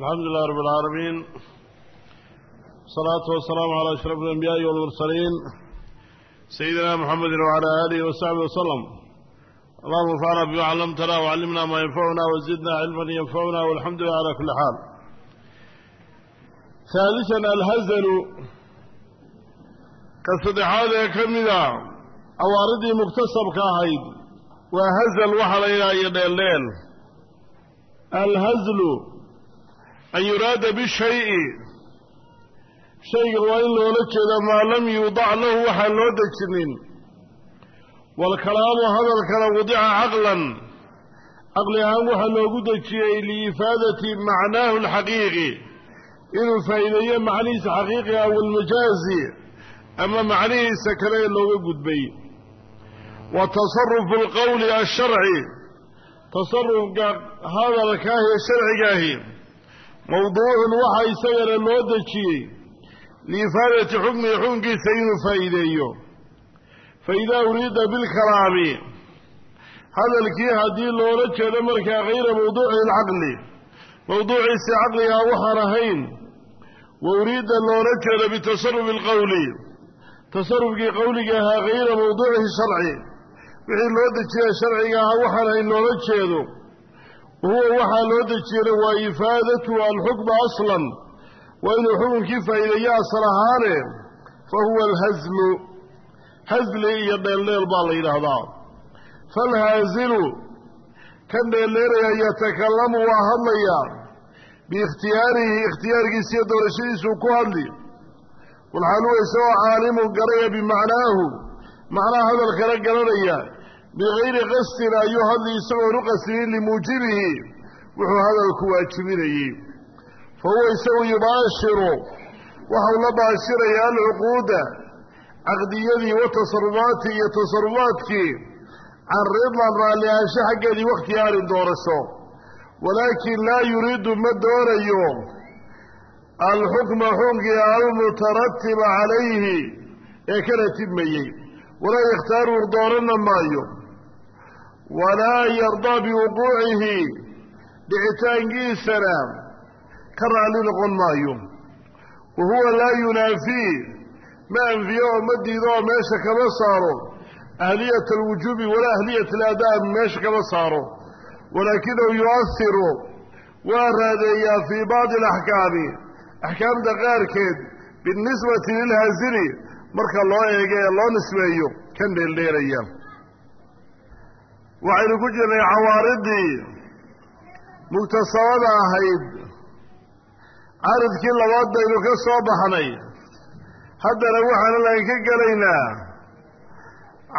الحمد لله رب العالمين الصلاة والسلام على أشرف الأنبياء والمرسلين سيدنا محمد وعلى آله وصحبه وسلم اللهم انفعنا بما علمتنا an yuraada bishayi. Shayga waa in loola jeeda maa lam yuudac lahu waxaan loo dejinin. Waalkalaamu hadalkana wadica caqlan. Caqli ahaan waxaa loogu dejiyey liifaadati macnaahu alxaqiiqi. Inuu faa'iideeyo macnihiisa xaqiiqi ah walmajaazi ama macnihiisa kale ee looga gudbay. Wa tasarufu alqowli alsharci tasarufka hadalkaahi ee sharcigaahi mawduucun waxaa isagana loo dejiyey liifaadati xukmihi xukunkiisa inuu faa'iideeyo. Faidaa uriida bilkalaami hadalkii haddii loola jeedo markaa kayra mawduuci alcaqli mawduuciisi caqliga waxaan ahayn wa uriida loola jeedo bitasarufi alqowli tasarufkii qowliga ahaa kayra mawduucihi sharci wixii loo dejiya sharciga ahaa waxaan ahayn loola jeedo huwa waxaa loo dejiyana waa ifaadatu alxukma aslan. Waa inuu xukunkii faa'iideeyo asal ahaane fa huwa alhaslu hazli iyo dheeldheel baa la yidhaahdaa. Faalhaasilu kan dheeldheelaya yatakallamu waa hadlayaa biikhtiyaarihi ikhtiyaarkiisiiyo doorashadiisuu ku hadli. Walxaaluwa isagoo caalimu garaya bimacnaahu. Macnaha hadalkana garanaya bikayri qasdin ayuu hadli isagoon u qasdinin limuujibihi wuxuu hadalku waajibinayey fa huwa isagu yubaashiru waxau la baashiraya alcuquuda caqdiyadii wa iyo tasarufaadkii can ridan raallihaansho xaggeedii wakhti aarin doorasho walaakin laa yuriidu ma doonayo alxukma xunkii almutaratiba calayhi ee ka ratibmayey walaa yakhtaaru doorana maayo walaa yardaa biwuquucihi dhicitaankiisana ka raalli noqon maayo wa huwa laa yunaafii ma anfiyo oo ma diido oo meesha kama saaro ahliyat alwujuubi walaa ahliyat aladaab meesha kama saaro walaakinahu yuahiru waa raadeeyaa fii bacdi alaxkaami axkaamta qaarkeed binisbati lilhaasini marka loo eega ee loo nisbeeyo kan dheeldheeraya waxaynu ku jirnay cawaaridii mugtasabada ahayd. Caridkii labaad baynu ka soo baxnay. Haddana waxaan layn ka gelaynaa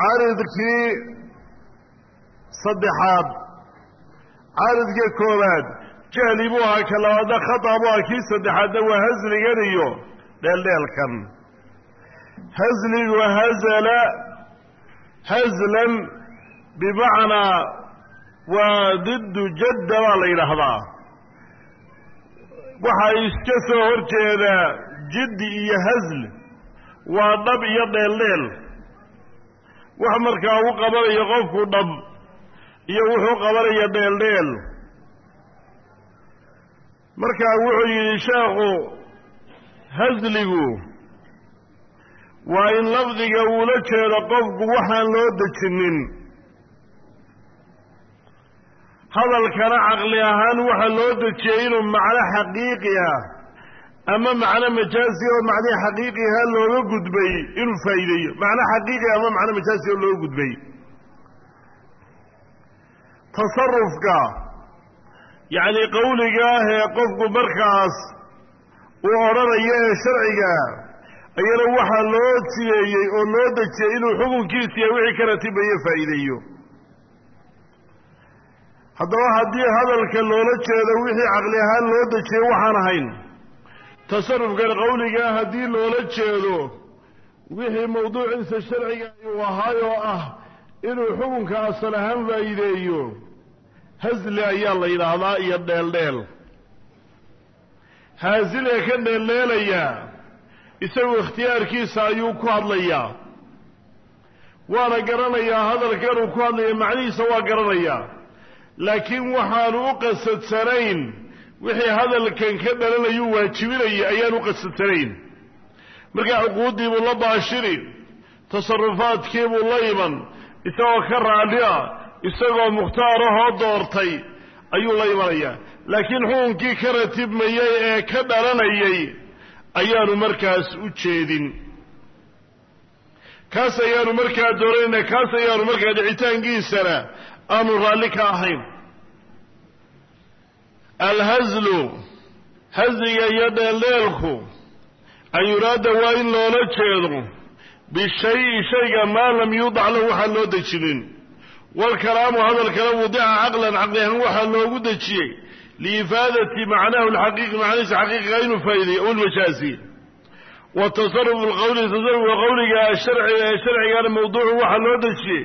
caridkii saddexaad. Caridka koowaad jahli buu ahaa ka labaadna khata buu ahaa kii saddexaadna waa hasligan iyo dheeldheelkan hasligu hazala hazlan bimacnaa waa diddu jadda baa la yidhaahdaa waxaa iska soo hor jeeda jiddi iyo hasl waa dhab iyo dheeldheel wax markaa u qabanayo qofku dhab iyo wuxuu qabanaya dheeldheel markaa wuxuu yidhi sheekhu hasligu waa in lafdiga uula jeedo qofku waxaan loo dejinin hadalkana caqli ahaan waxa loo dejiyey inuu macno xaqiiqi ah ama macno majaasi oo macnii xaqiiqiha looga gudbay inuu faa'iideeyo. Macno xaqiiqi ama macno majaasi oo looga gudbay. Tasarufka yacni qawliga ah ee qofku markaas uu odhanayo ee sharciga ayana waxaa loo jideeyey oo loo dejiyey inuu xukunkiisa iyo wixii ka ratibayo faa'iideeyo haddaba haddii hadalka loola jeedo wixii caqli ahaan loo dejiyey waxaan ahayn. Tasarufkan qawligaa haddii loola jeedo wixii mawduuciisa sharciga uu ahaayoo ah inuu xukunka asal ahaan faa'iideeyo hasli ayaa la yidhaahdaa iyo dheeldheel. Haasilee ka dheeldheelayaa isagu ikhtiyaarkiisa ayuu ku hadlayaa waana garanayaa hadalkanuu ku hadlaya macnihiisa waa garanayaa laakiin waxaanu u qasadsanayn wixii hadalkan ka dhalanayuu waajibinaya ayaan u qasadsanayn markaa cuquuddiibuu la baashiri tasarufaadkiibuu la iman isagoo ka raalli ah isagoo mukhtaarahoo doortay ayuu la imanayaa laakiin xukunkii ka ratibmayay ee ka dhalanayay ayaanu markaas u jeedin. Kaas ayaanu markaa dooranayna kaas ayaanu markaa dhicitaankiisana aanu raalli ka ahayn alhazlu hasliga iyo dheeldheelku an yuraada waa in loola jeedo bishayi shayga maa lam yuudac lahu waxaan loo dejinin. Waalkalaamu hadalkana wudica caqlan caqli ahaan waxaa loogu dejiyey liifaadati macnahu lxaqiiqi macnihiisa xaqiiqiga inuu faa'ideeyo walmajaasi wa tasarufu lqowli tasarufka qowliga sharciga ee sharcigana mawduucu waxaa loo dejiyey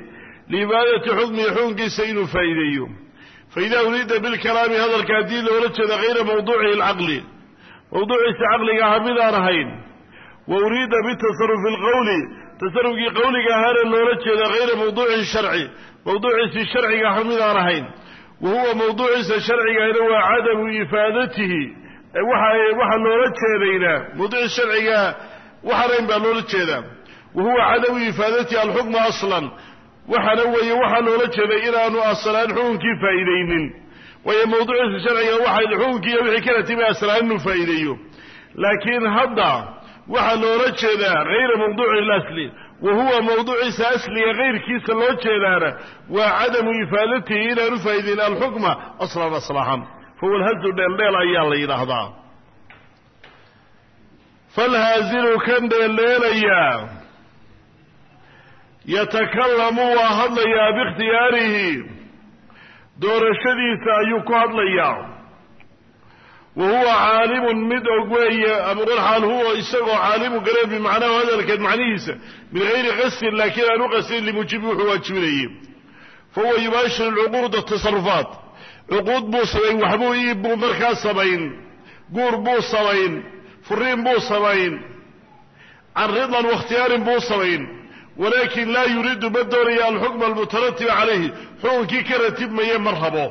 liifaadati xukmihi xukunkiisa inuu faa'iideeyo faida uriida bilkalaami hadalka haddii loola jeeda hayra mawduucihi alcaqli mawduuciisa caqliga aha midaan ahayn. Wa uriida bitasarufi alqowli tasarufkii qowliga ahaana loola jeeda hayra mawduucihi sharci mawduuciisii sharciga aha midaan ahayn. Wa huwa mawduuciisa sharcigahna waa cadamu ifaadatihi waxaa loola jeedaynaa mawduuciisa sharciga waxaanayn baa loola jeedaa. Wa huwa cadamu ifaadatihi alxukma aslan waxaana weeye waxaa loola jeeday inaanu aslaan xukunkii faa'iidaynin. Waayo mawduuciisa sharciga waxay xukunkii iyo wixii kala timi aslaan inuu faa'iideeyo. Laakiin hadda waxaa loola jeedaa hayra mawduuci اlasli wa huwa mawduuciisa asliga kayrkiisa loo jeedaana waa cadamu ifaadatihi inaanu faa'idayn alxukma aslan aslaxan fahuwa alhazu dheeldheel ayaa la yidhaahdaa. Falhaazilu kan dheeldheelayaa yatakallamu waa hadlayaa biikhtiyaarihi. Doorashadiisa ayuu ku hadlayaa. Wa huwa caalimun mid og weeye amaqolxaal huwa isagoo caalimu garee bimacnahu hadalkeed macnihiisa min gayri qasdin laakiin aan u qasdin limuujibi wuxuu waajibinayey fa huwa yubaashiru lcuquuda tasarufaat cuquud buu samayn waxbuu iib buu markaa samayn guur buu samayn furiin buu samayn can ridan wakhtiyaarin buu samayn walakin laa yuriidu ma doonaya alxukma almutaratiba calayhi. Xukunkii ka ratibmaya ma rabo.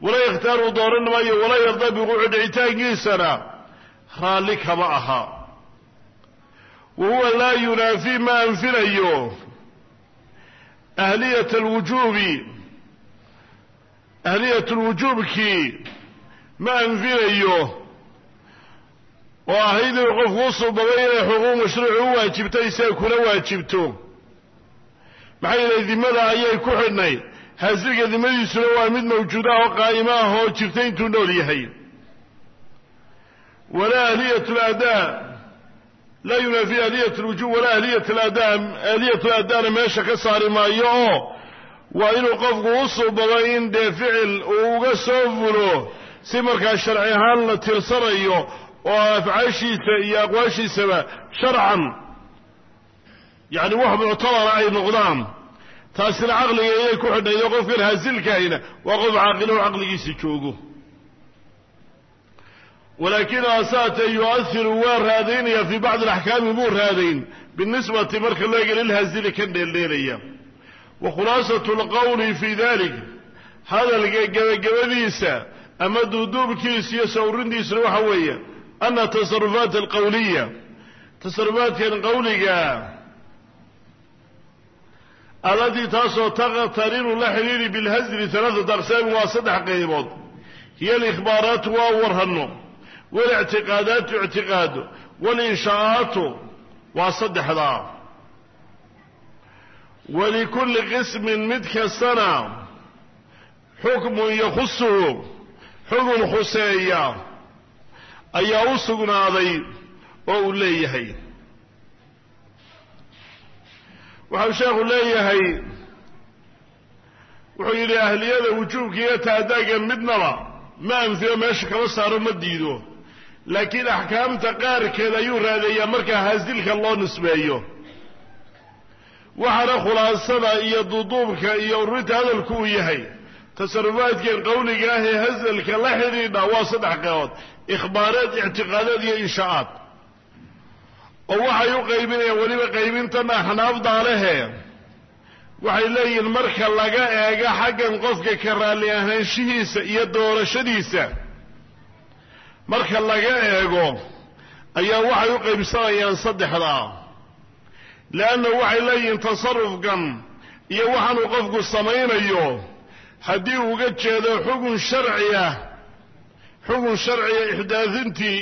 Walaa yakhtaaru dooran maayo walaa yarda biquuci dhicitaankiisana raalli kama aha. Wa huwa laa yunaafii ma anfinayo. Ahliyat alwujuubi ahliyat lwujuubkii ma anfinayo oo ahayd inuu qofku u suubabay inay xuquuq mashruuci u waajibto isaga kula waajibto. Maxaa yeelay dimada ayay ku xidhnay. Haasilka dimadiisuna waa mid mawjuuda oo qaa'imo ah oo jirta intuu nool yahay. Walaa ahliyat ladaa laa yunaafi ahliyat lwujuub walaa ahliyat ladaa ahliyat ladaana meesha ka saari maayo oo waa inuu qofku u suubabo in dee ficil uu uga soo fulo si markaa sharci ahaan la tirsanayo oo afcaashiisa iyo aqwaashiisaba sharcan. Yacni wax muctabara ay noqdaan. Taasina caqliga ayay ku xidhnayd oo qofkan haasilkaahina waa qof caaqilo caqligiisa joogo. Walaakin asaate yu'ahiru waa raadaynaya fii bacdi alaxkaami buu raadayn binisbati marka loo lilhaasili kan dheeldheelaya. Wa khulaasatu lqowli fii dalik hadalka gebagabadiisa ama duuduubkiisa iyo sawrintiisuna waxa weeye ana tasarufaat alqowliya tasarufaatkan qowliga allatii taasoo taqtarinu la xidhiiri bilhasri alaaata aqsaamin waa saddex qaybood hiyo alikhbaaraatu waa warhanno walictiqaadaatu ictiqaado walinshaa'aatu waa saddexdaa walikulli qismin mid kastana xukmun yakhusuhu xukun khuseeya ayaa u sugnaaday oo uu leeyahay. Waxau sheekhu leeyahay wuxuu yidhi ahliyada wujuubka iyo taadaaga midnaba ma anfiyo meesha kama saaro ma diido. Laakiin axkaamta qaarkeed ayuu raadeeyaa markaa haasilka loo nisbeeyo. Waxaana khulaasada iyo duduubka iyo ururinta hadalku uu yahay tasarufaadkan qowliga ah ee hasalka la xidhiidha waa saddex qeebood ikhbaaraad ictiqaadaad iyo inshaa'aad oo waxay u qaybinayaan weliba qaybintan axnaafdaa lehe waxay leeyihiin marka laga eego xaggan qofka ka raalli ahaanshihiisa iyo doorashadiisa marka laga eego ayaa waxay u qaybsanayaan saddexdaa leanna waxay leeyihiin tasarufkan iyo waxaanuu qofku samaynayo haddii uga jeedo xugun sharci ah xugun sharciga ixdaadintii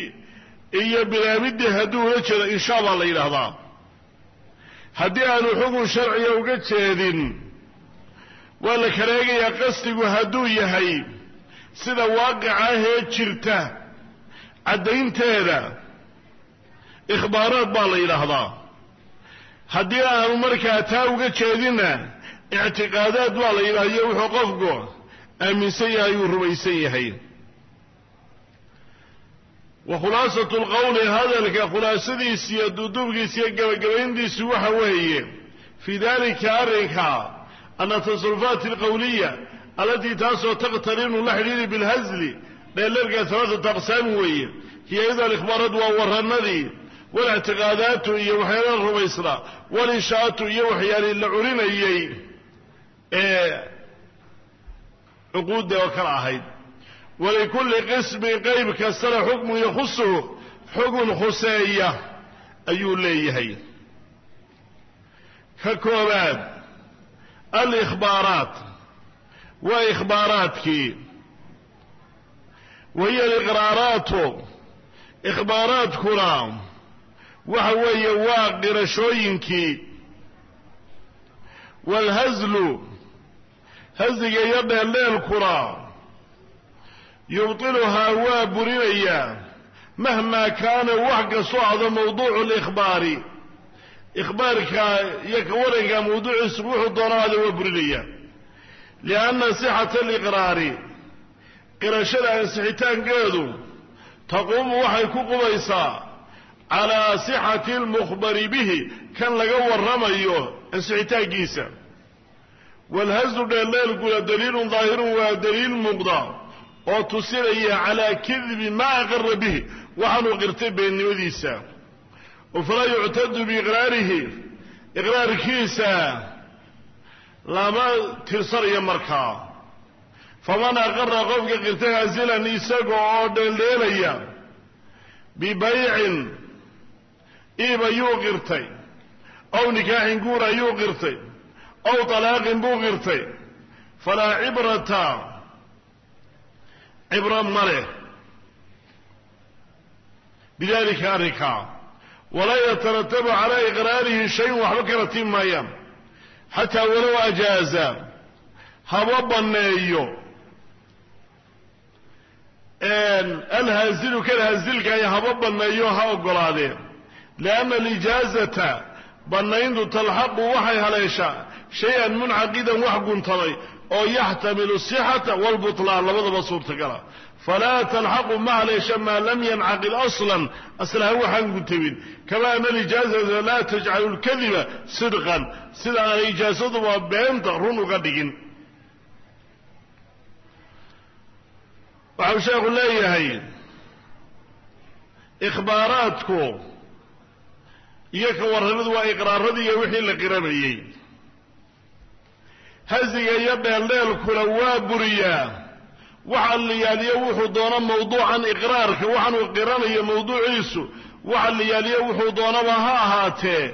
iyo bilaabidii haddii ula jeedo inshaa baa la yidhaahdaa. Haddii aanu xugun sharciga uga jeedin waa la kala eegayaa qasdigu hadduu yahay sida waaqica ahee jirta caddaynteeda ikhbaaraad baa la yidhaahdaa. Haddii aanu markaa taa uga jeedinna ictiqaadaad baa la yidhahda wuxuu qofku aaminsan yahay uu rumaysan yahay wa khulaasatu lqowli hadalka khulaasadiisi iyo duuduubkiisi iyo gabagabayntiisi waxa weeye fii dalika arrinka ana tasarufaati alqowliya allatii taasoo taqtarinu la xidhiiri bilhasli dheelerka alaaata aqsaam weeye hiya iyadoo alikhbaaraat waa waranadii walictiqaadaatu iyo waxyaalaha rumaysnaa walinshaatu iyo waxyaalii la curinayey ee cuquudda oo kale ahayd walikulli qismin qayb kastana xukmun yakhusuhu xugun khuseeya ayuu leeyahay ka koobaad alikhbaaraat waa ikhbaaraadkii wa hiya aliqraaraatu ikhbaaraadkuna waxa weeye waa qirashooyinkii waalhaslu hasliga iyo dheeldheelkuna yubtiluhaa waa burinayaa mahmaa kaana wax kastoo ahdo mawduucu likhbaari ikhbaarka iyo ka waranka mawduuciisu wuxuu doonaada waa burinaya. Lianna sixata aliqraari qirashada ansixitaankeedu taquumu waxay ku qubaysaa calaa sixati almukhbari bihi kan laga warramayo ansixitaankiisa. Waalhaslu dheeldheelkuna daliilun daahirun waa daliil muuqda oo tusinaya calaa kidbi maa aqara bihi. Waxaanuu qirtay beennimadiisa. Falaa yuctadu biiqraarihi. Iqraarkiisa lama tirsanayo markaa faman aqara qofka qirtay hasilan isaga oo dheeldheelaya bibaycin iib ayuu qirtay. Aw nikaaxin guur ayuu qirtay. Aw talaaqin buu qirtay. Falaa cibrata cibro ma leh bidalika arrinkaa walaa yataratabu calaa iqraarihi shayun waxba ka ratib maayaan xataa walow ajaaza haba banneeyo alhaasilu kan haasilkaay haba banneeyo ha oggolaadeen lianna alijaazata bannayntu talxaqu waxay haleeshaa shay-an muncaqidan wax guntaday oo yaxtamilu sixata walbutlaan labadaba suurtagala. Falaa talxaqu ma haleesha maa lam yancaqid aslan aslaha waxaan guntabin kama ana alijaazata laa tajcalu lkadiba sidqan sida aanay ijaasaduba beenta run uga dhigin. Waxau sheekhu leeyahay ikhbaaraadku iyo ka warramadu waa iqraaradii iyo wixii la qiranayey hasiga iyo dheeldheelkuna waa buriyaa waxa liyaaliyo wuxuu doono mawduucan iqraarka waxaanuu qiranayo mawduuciisu waxa liyaaliyo wuxuu doonaba ha ahaatee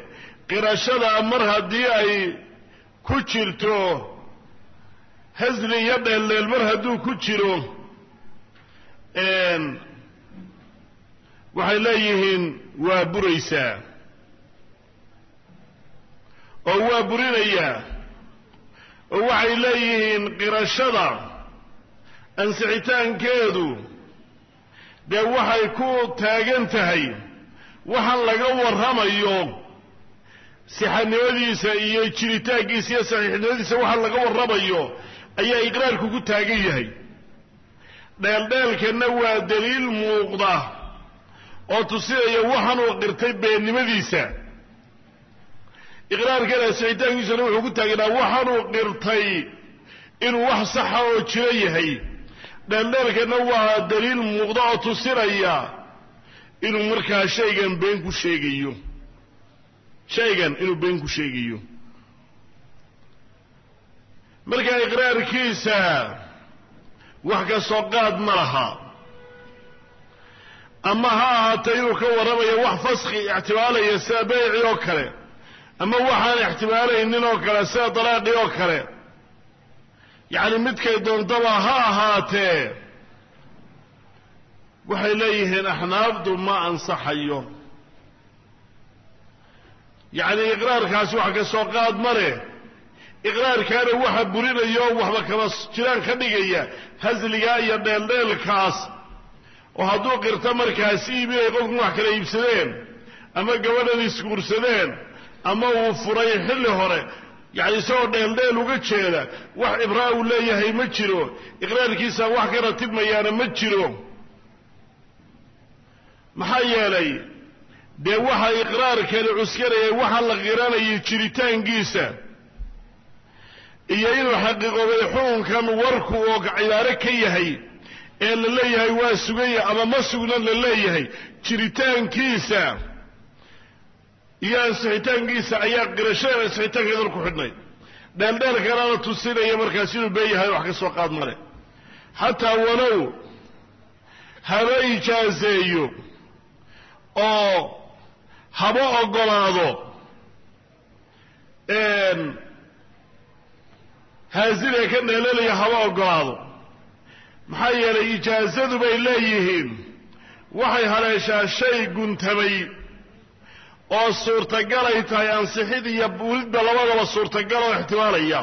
qirashada mar haddii ay ku jirto hasli iyo dheeldheel mar hadduu ku jiro waxay leeyihiin waa buraysaa. Oo waa burinayaa oo waxay leeyihiin qirashada ansixitaankeedu dee waxay ku taagan tahay waxaan laga warramayo sixanimadiisa iyo jiritaankiisa iyo saxiixnimadiisa waxaan laga warramayo ayaa iqraarku ku taagan yahay. Dheeldheelkanna waa daliil muuqda oo tusinaya waxaanuu qirtay beennimadiisa iqraarkan ansixitaankiisuna wuxuu ku taaganaa waxaanuu qirtay inuu wax saxa oo jiro yahay. Dheeldheelkanna waa daliil muuqda oo tusinaya inuu markaa shaygan been ku sheegayo. Shaygan inuu been ku sheegayo. Markaa iqraarkiisa wax ka soo qaad ma laha. Ama ha ahaatee inuu ka warramayo wax faski ixtimaalaya sida beyci oo kale ama waxaan ixtimaalaynin oo kale sida dalaaqi oo kale. Yacni midkay doontaba ha ahaatee waxay leeyihiin axnaafdu ma ansaxayo. Yacni iqraarkaasi wax ka soo qaad ma leh. Iqraarkaana waxa burinaya oo waxba kama jiraan ka dhigaya hasligaa iyo dheeldheelkaas. Oo hadduu qirto markaas iibinay qofkan wax kala iibsadeen ama gabadhan isguursadeen ama uu furay xilli hore. Yacni isagoo dheeldheel uga jeeda. Wax ibraa uu leeyahay ma jiro. Iqraarkiisa wax ka ratibmayaana ma jiro. Maxaa yeelay dee waxa iqraarkani cuskanayay waxa la qiranayay jiritaankiisa iyo inuu xaqiiqoobay xukunkan warku oo cibaaro ka yahay ee la leeyahay waa suganya ama ma sugna la leeyahay jiritaankiisa iyo ansixitaankiisa ayaa qirashada ansixitaankeedan ku xidhnay. Dheeldheelkanana tusinaya markaas inuu beeyahay wax ka soo qaad male xataa walow haba ijaazeeyo oo haba ogolaado haasile ka dheelelaya haba ogolaado maxaa yeelay ijaazadu bay leeyihiin. Waxay haleeshaa shay guntamay oo suurtagalay tahay ansixid iyo buulidba labadaba suurtagal oo ixtimaalaya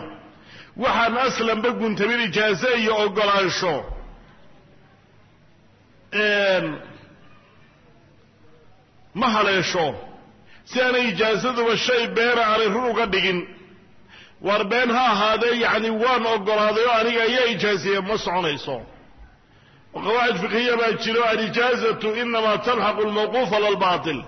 waxaan aslanba guntamin ijaaze iyo ogolaansho ma haleesho si aanay ijaazaduba shay beena aanay run uga dhigin. War been ha ahaadee yacni waan ogolaaday oo aniga ayaa ijaaziya ma soconayso. Qawaacid fiqhiya baa jiro alijaazatu inamaa talxaqu lmawquufa lalbaatil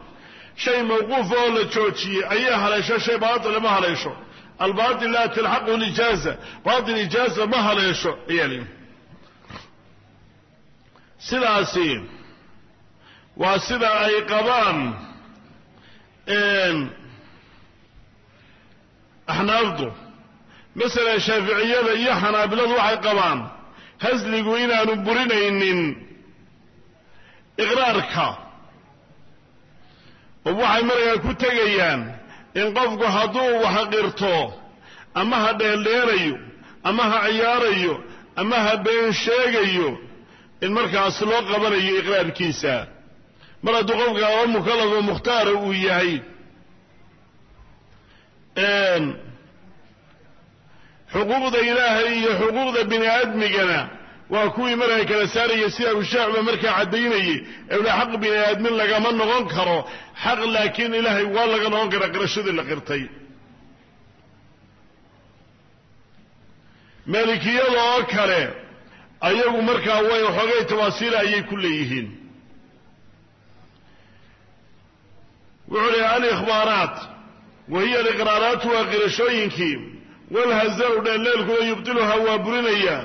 shay mawquufa oo la joojiyey ayay haleesho shay baatila ma haleesho. Albaatil laa talxaqu lijaaza baatil ijaaza ma haleesho ayaa sidaasi waa sida ay qabaan axnaafdu masalan shaaficiyada iyo xanaabiladu waxay qabaan hasligu inaanu burinaynin iqraarka waxay markaa ku tegayaan in qofku hadduu wax qirto ama ha dheeldheelayo ama ha ciyaarayo ama ha been sheegayo in markaas loo qabanayo iqraarkiisa. Mar hadduu qofka aba mukallaf oo mukhtaara uu yahay xuquuqda ilaahay iyo xuquuqda bini aadmigana waa kuwii markaa kala saaraya sida abushaacba markaa caddaynayay ewla xaq bini aadmin lagama noqon karo. Xaq laakiin ilaahay waa laga noqon karaa qirashadii la qirtay. Maalikiyada oo kale ayagu markaa way waxoogay tawaasiila ayay ku leeyihiin. Wuxuu lehy alikhbaaraat wa hiya aliqraaraatu waa qirashooyinkii. Walhazaru dheelleelkuna yubdiluhaa waa burinaya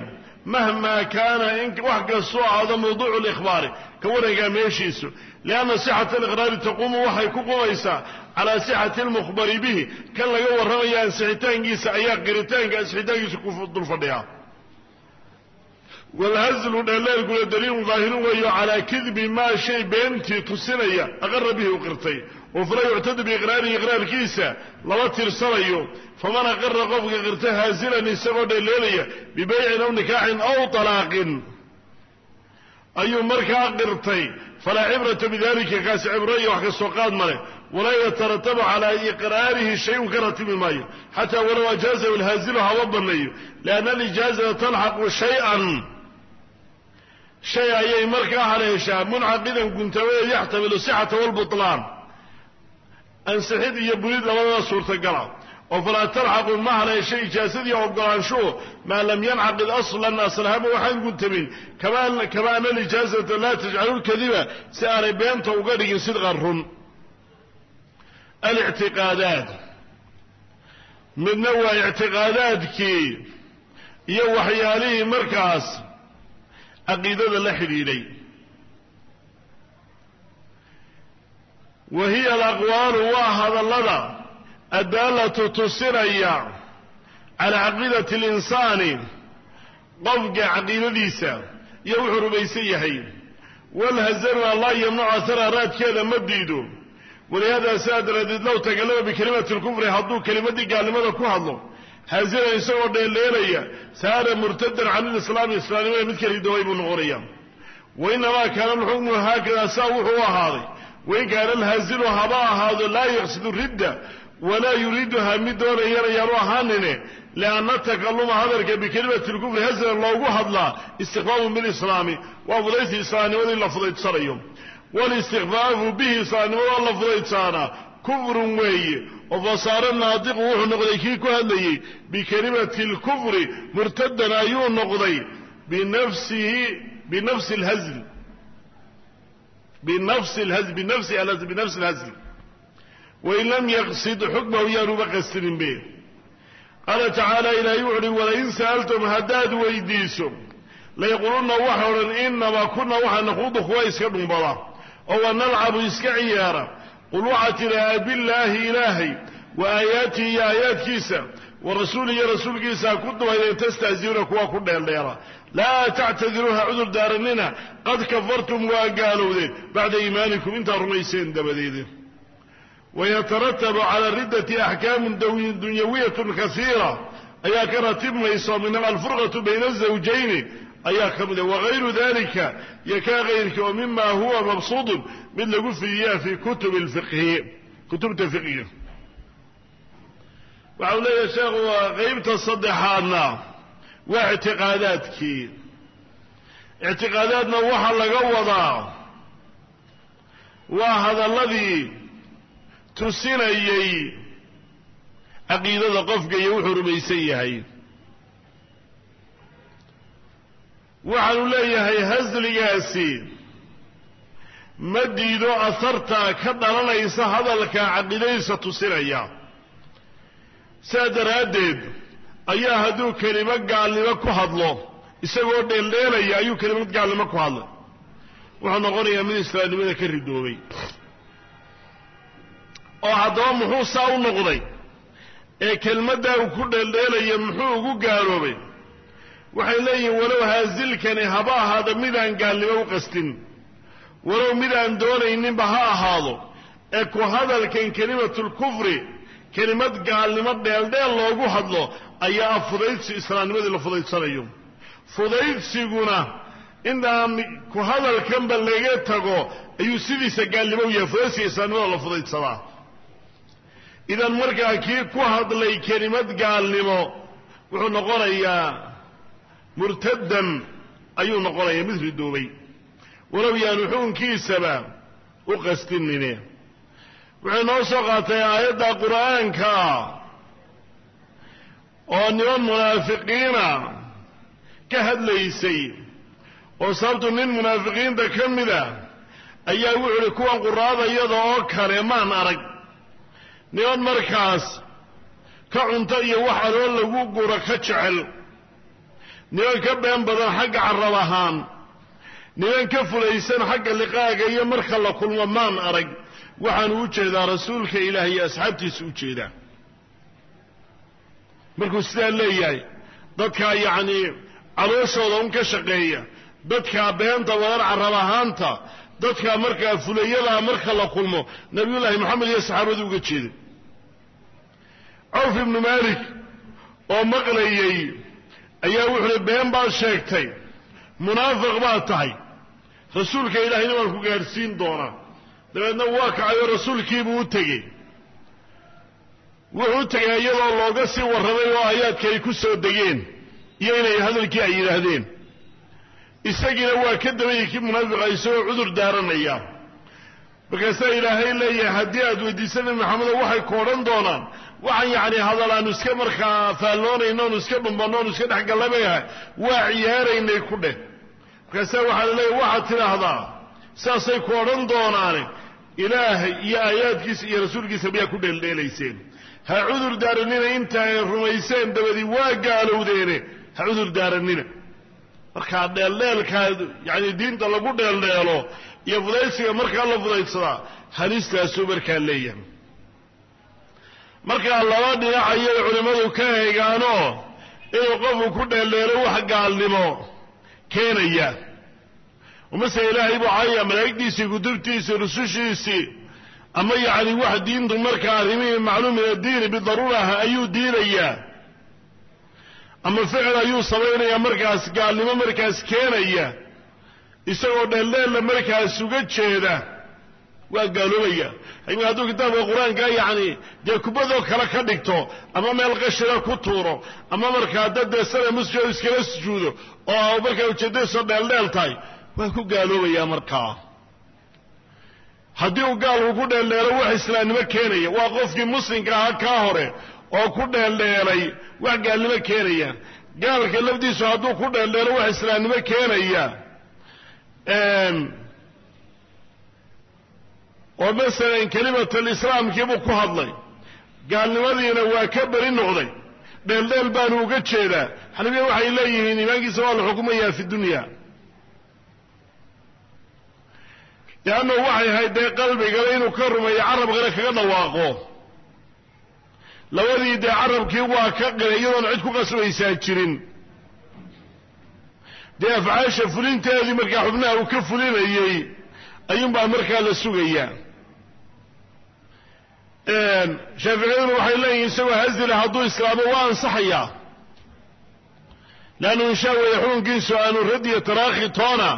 mahmaa kaana in wax kastoo ahaado mawduucu likhbaari ka warankaa meeshiisu lianna sixata aliqraari taquumu waxay ku qumaysaa calaa sixati almukhbari bihi kan laga warramaya ansixitaankiisa ayaa qiritaanka ansixitaankiisa ku dul fadhiya walhazlu dheelleelkuna daliilun daahirun weeyo calaa kidbi maa shay beentii tusinaya aqara bihi u qirtay oo fala yuctadu biiqraarihi iqraarkiisa lama tirsanayo faman aqara qofka qirta haazilan isagoo dheeleelaya bibeycin aw nikaaxin aw talaaqin. Ayuu markaa qirtay. Falaa cibrata bidalika kaasi cibro iyo wax ka soo qaad male walaa yataratabu calaa iqraarihi shay-un ka maayo. Xataa walow ajaazahu alhaazilu haba banneeyo lianna alijaazata talxaqu shay-an. Shay ayay markaa haleeshaa muncaqidan guntamada yaxtamilu sixata walbutlaan ansixid iyo bulid labadaba suurtagala oo falaa talxaqu ma haleesha ijaazadii ogolaanshuhu maa lam yancaqid aslan aslahama waxaan guntamin kama ana alijaazata laa tajcalu lkadiba si aanay beenta uga dhigin sidqan run. Alictiqaadaat midna waa ictiqaadaadkii iyo waxyaalihii markaas caqiidada la xidhiidhay wa hiya alaqwaalu waa hadallada addaalatu tusinaya calaa caqiidati alinsaani qofka caqiidadiisa iyo wuxuu rumaysan yahay walhazanuna laa yamnacu ahara raadkeeda ma diido walihaada sidaa daraaddeed low takalama bikalimati lkufri hadduu kelimadii gaalnimada ku hadlo hazinan isagoo dheeldheelaya saara murtadan can ilislaami islaamnimada mid ka ridoobay buu noqonaya wainamaa kaana alxukmu haakada saa wuxuu ahaaday wain kaana alhazilu haba ahaado laa yaqsidu ridda walaa yuriiduha mid doonayana yaanu ahaanine. Lianna takaluma hadalka bikelimati lkufri hazinan loogu hadlaa istiqbaabu bilislaami waa fudaysi islaamnimadii la fudaydsanayo walistikfaafu bihi islaamnimadoo la fudaydsaana kufrun weeye. Oo fasaaro naadiqu wuxuu noqday kii ku hadlayey bikelimati lkufri murtadan ayuu noqday. Binafsihi binafsi alhazl binafsi lhazl wain lam yaqsid xukmahu yaanuba qastinin be qaala tacaala ilaahay wuxu uhi walain sa'altum haddaad weydiiso layaqulunna waxa odhan inamaa kuna waxaa naquudu kuwa iska dhumbada oo wanalcabu iska ciyaara qul waxaad tidhahaa billaahi ilaahay wa aayaatihi iyo aayaadkiisa wa rasuuli iyo rasuulkiisa ku dubayden tastahziuna kuwa ku dheeldheela laa tactadiruuha cudur daaranina qad kafartum waa gaalowdeen bacda iimaanikum intaad rumayseen dabadeede wayataratabu cala riddati axkaamun dunyawiyatun kasiira. Ayaa ka ratibmayso minha alfurqatu bayna azawjayni ayaa ka mid wagayru dalika iyo kaa kayrkii oo mima huwa mabsuudun mid lagu fidiyaa fi kutub lfiqhi kutubta fiqhiga. Waxau leeyahay sheekhu qeybta saddexaadna waa ictiqaadaadkii. Ictiqaadaadna waxaa laga wadaa waa hadalladii tusinayey caqiidada qofka iyo wuxuu rumaysan yahay. Waxaanu leeyahay hasligaasi ma diido asarta ka dhalanaysa hadalka caqiidadiisa tusinaya. Sidaa daraaddeed ayaa hadduu kelimo gaalnimo ku hadlo isagoo dheeldheelaya ayuu kelimad gaalnimo ku hadlay. Wuxuu noqonayaa mid islaamnimada ka ridoobay. Oo haddaba muxuu saa u noqday? Ee kelmaddaa uu ku dheeldheelaya muxuu ugu gaaloobay? Waxay leeyihiin walow haasilkani haba ahaado midaan gaalnimo u qastin. Walow midaan doonayninba ha ahaado. Ee ku hadalkan kelimatulkufri kelimad gaalnimo dheeldheel loogu hadlo ayaa fudaydsi islaamnimadii la fudaydsanayo fudaydsiguna inaan ku hadalkanba laga tago ayuu sidiisa gaalnimo u yahay. Fudaydsiga islaamnimada la fudaydsadaa idan markaa kii ku hadlay kelimad gaalnimo wuxuu noqonayaa murtadan ayuu noqonayaa mid ridoobay walow yaanu xukunkiisaba u qastinine wuxuu noo soo qaatay aayadda qur'aanka oo niman munaafiqiina ka hadlaysay oo sababtu nin munaafiqiinta ka mida ayaa wuxu uhi kuwan quraada iyada oo kale maan arag. Niman markaas ka cunto iyo wax aloo lagu guro ka jecel. Niman ka been badan xagga carab ahaan. Niman ka fulaysan xagga liqaaga iyo marka la kulmo maan arag. Waxaanu u jeedaa rasuulka ilaahay iyo asxaabtiisa u jeedaa markuu sidaa leeyahay dadkaa yacnii calooshooda un ka shaqeeya dadkaa beenta badan carab ahaanta dadkaa markaa fulayadaa marka la kulmo nabiyullaahi moxamed iyo saxaabadu uga jeeday cawf ibnu maalik oo maqlayey ayaa wuxuuhi been baad sheegtay munaafiq baad tahay rasuulka ilaahayna waan ku gaadhsiin doonaa. Dabeedna waa kacay oo rasuulkiibuu u tegey wuxuu tegay iyadoo looga sii warramay oo aayaadka ay ku soo degeen iyo inay hadalkii ay yidhaahdeen. Isagiina waa ka dabayay kii munaafiqa isagoo cudur daaranaya. Markaasaa ilaahay leeyahay haddii aad weydiisa nabi maxamedo waxay ku odhan doonaan waxaan yacni hadal aanu iska markaa faalloonayno onu iska dhumbanno iska dhexgallamayah waa ciyaaraynay ku dheh. Markaasaa waxaa la leeyahay waxaad tidhaahdaa saasay ku odhan doonaane ilaahay iyo aayaadkiisa iyo rasuulkiisa miyaa ku dheeldheelayseen ha cudur daaranina inta ay rumayseen dabadii waa gaalowdeene. Ha cudur daaranina markaa dheeldheelkaa yacni diinta lagu dheeldheelo iyo fudaysiga markaa la fudaydsadaa halistaasuu markaa leeyahay. Markaa laba dhinac ayay culimmadu ka eegaanoo inuu qofku ku dheeldheelo wax gaalnimo keenaya. Mase ilaahay buu caaya malaa'igdiisii kutubtiisii rusushiisii ama yacni wax diintu markaa arrimihii macluum min addiini bidaruuraha ayuu diinayaa. Ama ficil ayuu samaynayaa markaas gaalnimo markaas keenaya. Isagoo dheeldheella markaas uga jeeda waa gaaloobaya imika hadduu kitaabka qur'aanka yacni dee kubadoo kale ka dhigto ama meel qashira ku tuuro ama markaa dad dee sana iskala sujuudo oo markaa ujeedadiiso dheeldheel tahay waa ku gaaloobayaa markaa haddii uu gaalku ku dheeldheelo wax islaamnimo keenaya. Waa qofkii muslimka ahaa kaa hore oo ku dheeldheelay wax gaalnimo keenaya gaalka lafdiisu hadduu ku dheeldheelo wax islaamnimo keenaya. Oo masalan kelimatulislaamkiibuu ku hadlay. Gaalnimadiina waa ka beri noqday. Dheeldheel baanu uga jeedaa. Xanabiya waxay leeyihiin iimaankiisa waa la xukumayaa fi dunya leannahu waxay ahayd dee qalbigale inuu ka rumeeyo carabkale kaga dhawaaqo labadii dee carabkii waa ka qilay iyadoon cid ku qasbaysaa jirin dee afcaasha fulinteedii markaa xubnaha uu ka fulinayey ayuunbaa markaa la sugayaa shaaficiyaduna waxay leeyihiin isagoo hasila hadduu islaamo waa ansaxayaa leannu inshaa weeye xukunkiisu aanu radiyo taraakhi toona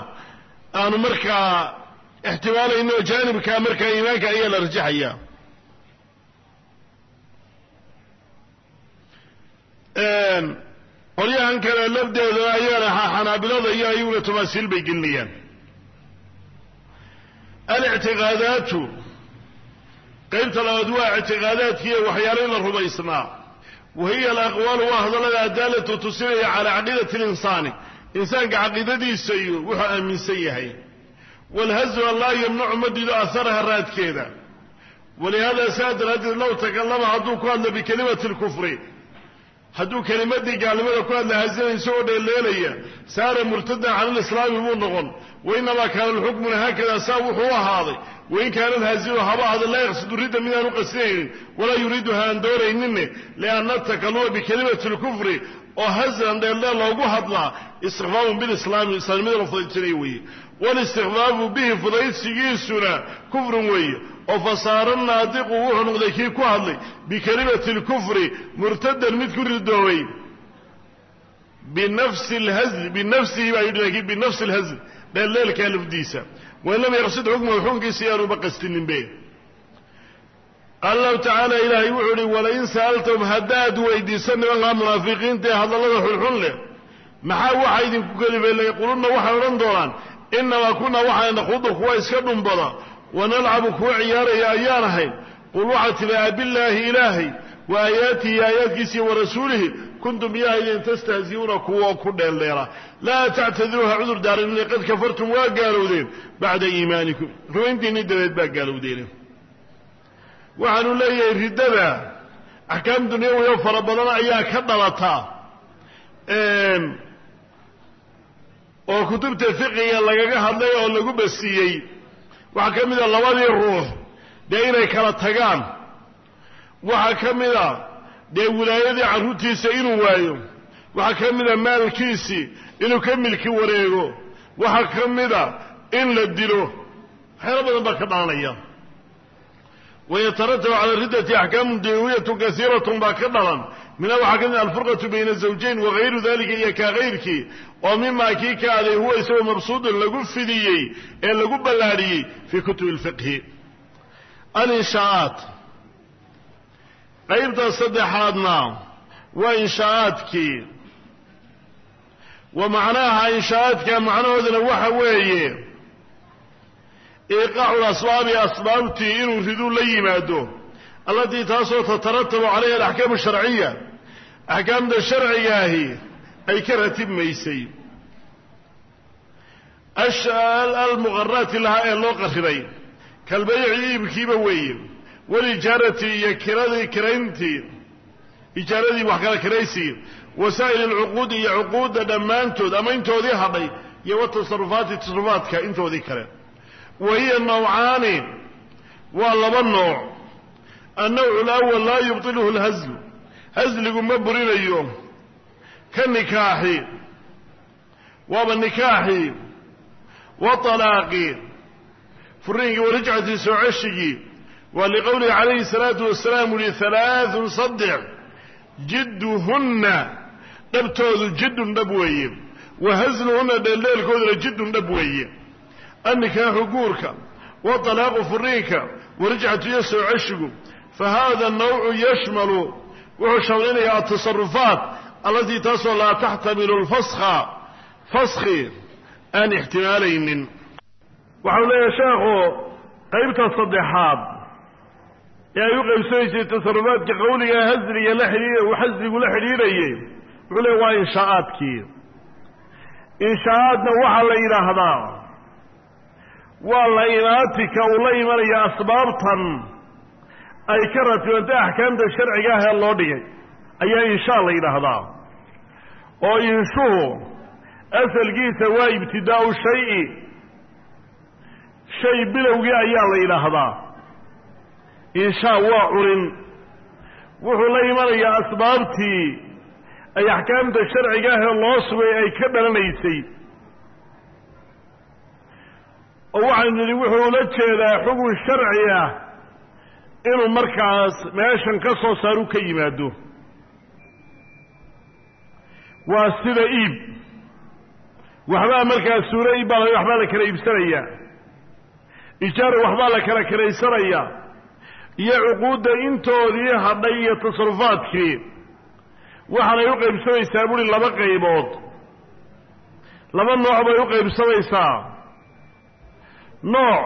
aanu markaa ixtimaalayno jaanibka markaa iimaanka ayaa la rajaxaya qolyahan kale lafdeeda ayaana xanaabilada iyo ayaguna tamaasiil bay gelinayaan alictiqaadaatu qaybta labaad waa ictiqaadaadkiiyo waxyaalo in la rumaysnaa wa hiya alaqwaalu waa hadallada adaalatu tusinaya calaa caqiidati linsaani insaanka caqiidadiisa iyo wuxuu aaminsan yahay walhazwa laa yamnacu ma dido aharaha raadkeeda walihada saa daraaddeed low takallama hadduu ku hadlo bikelimati lkufri hadduu kelimadii gaalnimada ku hadla hazinan isagoo dheeleelaya saara murtadan cala lislaami buu noqon wainamaa kaana lxukmuna haakada saa wuxuu ahaaday wain kaana alhaazinu haba ahda laa yaqsidu ridda midaan u qasdinaynin walaa yuriiduha aan doonayninne lianna takaluma bikelimati lkufri oo haznan dheeldheel loogu hadlaa istikfaafun bilislaami islaamnimada la fudaydsanaya weeye walistikfaafu bihi fudaydsigiisuna kufrun weeye. Oo fasaara naadiqu wuxuu noqday kii ku hadlay bikelimati lkufri murtadan mid ku ridoobay. Binafsi lhazli binafsihi baa yidhi laakiin binafsi lhazl dheeldheelkaa lafdiisa. Wain lam yaqsid xukmahu xukunkiisa yaanuba qastininbe qaala lahu tacaala ilaahay wuxuu uhi walain sa'altahum haddaad weydiisa nimankaa munaafiqiinta ee hadallada xunxun leh maxaa waxaa idinku kelifay layaqulunna waxay odhan doonaan inamaa kunaa waxaa nakhudu kuwa iska dhumbada wanalcabu kuwa ciyaaraya ayaan ahayn qul waxaad tidhi abillaahi ilaahay wa aayaatihi aayaadkiisiiyo wa rasuulihi kuntum yahaydin tastahzi'uuna kuwa ku dheeldheela laa tactadiruuha cudur daarinina qad kafartum waa gaalowdeen bacda iimaanikum rumayntiinni dabeed baa gaalowdeen waxaanu leeyahay riddada axkaam dunyawiyo fara badan ayaa ka dhalata oo kutubta fiqiga lagaga hadlay oo lagu basiyey waxaa ka mid a labadii ruux dee inay kala tagaan. Waxaa ka mid a dee wilaayadii carruurtiisa inuu waayo. Waxaa ka mid a maalkiisii inuu ka milki wareego. Waxaa ka mid a in la dilo. Waxyaalo badan baa ka dhalanaya. Wayataratabu cala riddati axkaamun dunyawiyatu kasiiratun baa ka dhalan mina waxaa ka mid a alfurqatu bayna zawjayn wagayru dalika iyo kaa kayrkii oo mimaa kii ka aday huwa isagoo mabsuudun lagu fidiyey ee lagu ballaadhiyey fii kutubi lfiqhi alinshaa'aat. Qaybta saddexaadna waa inshaa'aadkii. Wa macnaha inshaa'aadka macnahooduna waxa weeye iiqaacu lasbaabi asbaabtii inuu riduu la yimaado allatii taasoo tataratabu calayha alaxkaamu sharciya axkaamta sharcigaahi ay ka ratibmaysay. Almuqaraati lahaa ee loo qariray kalbayci iibkiiba weeye walijaarati iyo kiradii kirayntii ijaaradii wax kala kiraysigii wasaa'il alcuquudi iyo cuquudda dhammaantood ama intoodii hadhay iyo watasarufaati tasarufaadka intoodii kale. Wa hiya nawcaani waa laba nooc. Annawcu alawal laa yubtiluhu lhaslu hasligu ma burinayo ka nikaaxi waaba nikaaxi waalaaqi furiinkii warajcati soo ceshigii waa liqowlihi calayhi salaatu wasalaam uhi halaaثun saddex jidduhunna dhabtoodu jiddun dhab weeye wa hasluhunna dheeldheelkooduna jiddun dhab weeye. Annikaaxu guurka waalaaqu furiinka warajcatu iyo soo fa hada nawcu yashmalu wuxuu shamlinayaa altasarufaat allatii taasoo laa taxtamilu lfaskha faskhi aan ixtimaalaynin. Waxau leeyahay sheekhu qaybta saddexaad ee ay u qaybsanaysay tasarufaadka qawliga hasliga la xidhiir uu xasligu la xidhiidhayay wuxuu leeyahy waa inshaa'aadkii. Inshaa'aadna waxaa la yidhaahdaa waa la imaatika uu la imanaya asbaabtan ay ka ratibantay axkaamta sharciga ah loo dhigay ayaa inshaa la yidhaahdaa. Oo inshuhu asalkiisa waa ibtidaa'u shayi. Shay bilowgii ayaa la yidhaahdaa. Inshaa waa curin wuxuu la imanayaa asbaabtii ay axkaamta sharciga ah loo sugay ay ka dhalanaysay. Oo waxaynu nidhi wuxuu ula jeedaa xukun sharci ah inuu markaas meeshan ka soo saaru ka yimaado. Waa sida iib. Waxbaa markaas suuro iib baa waxbaa la kala iibsanayaa ijaara waxbaa la kala kalaysanayaa iyo cuquudda intoodii hadhay iyo tasarufaadkii waxaanay u qaybsamaysaa buhi laba qaybood. Laba nooc bay u qaybsamaysaa nooc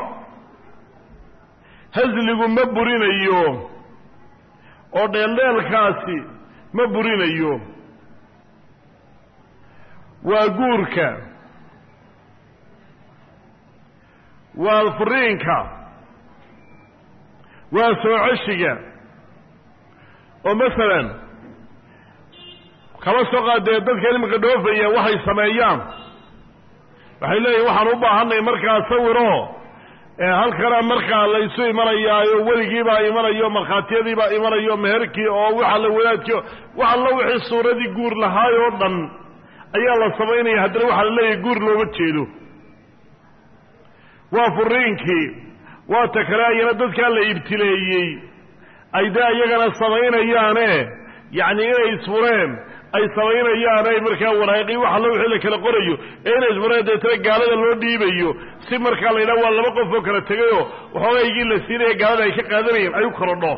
hasligu ma burinayo. Oo dheeldheelkaasi ma burinayo. Waa guurka. Waa furiinka waa soo ceshiga. Oo masalan kaba soo qaadee dadka ilmika dhoofaya waxay sameeyaan. Waxay leeyihiin waxaan u baahanay markaa sawiroo halkana markaa laysu imanayaayo weligiibaa imanayo markhaatiyadiibaa imanayo meherkii oo waxa la wadaadkii wax alla wixii suuradii guur lahaay oo dhan ayaa la samaynaya haddana waxaa la leeyahay guur looma jeedo. Waa furiinkii waa ta kale ayana dadkaa la ibtileeyey. Ay dee iyagana samaynayaane yacni inay isfureen ay samaynayaan ay markaa waraaqii wax allo wixii la kala qorayo ee inay isfureen deetana gaalada loo dhiibayo si markaa la yidhaha waa laba qof oo kala tegayoo waxoogaygii la siinaya gaalada ay ka qaadanayeen ay u korodho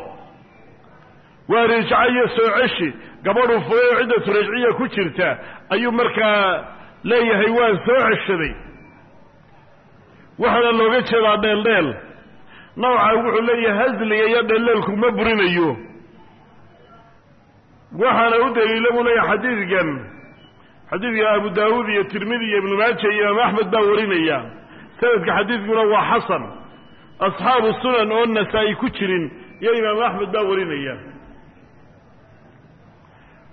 waa rijaco iyo soo ceshi gabadhu furay oo ciddatu rajciya ku jirta ayuu markaa leeyahay waan soo ceshaday. Waxaana looga jeedaa dheeldheel. Nooca wuxuu leeyahay hasliga iyo dheeldheelku ma burinayo waxaana u daliila buu leeyahay xadiidkan. Xadiidka abu daawuud iyo tirmidi iyo ibnu maaja iyo imaam axmed baa warinaya. Sanadka xadiidkuna waa xasan. Asxaabu sunan oo nasaa-i ku jirin iyo imaam axmed baa warinaya.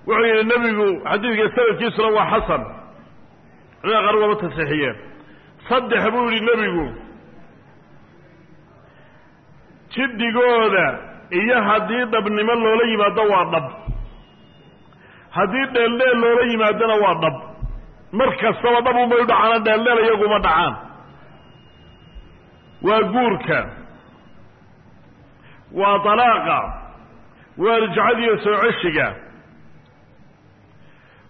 Wuxuu yidhi nebigu xadiidka sanadkiisuna waa xasan. Culimada qaar waaba tasixiyeen saddex buu yidhi nebigu jiddigooda iyo haddii dhabnimo loola yimaado waa dhab haddii dheeldheel loola yimaadona waa dhab. Mar kastaba dhab unbay u dhacaana dheeldheel iyaguma dhacaan. Waa guurka. Waa dalaaqa. Waa rajcadiyo soo ceshiga.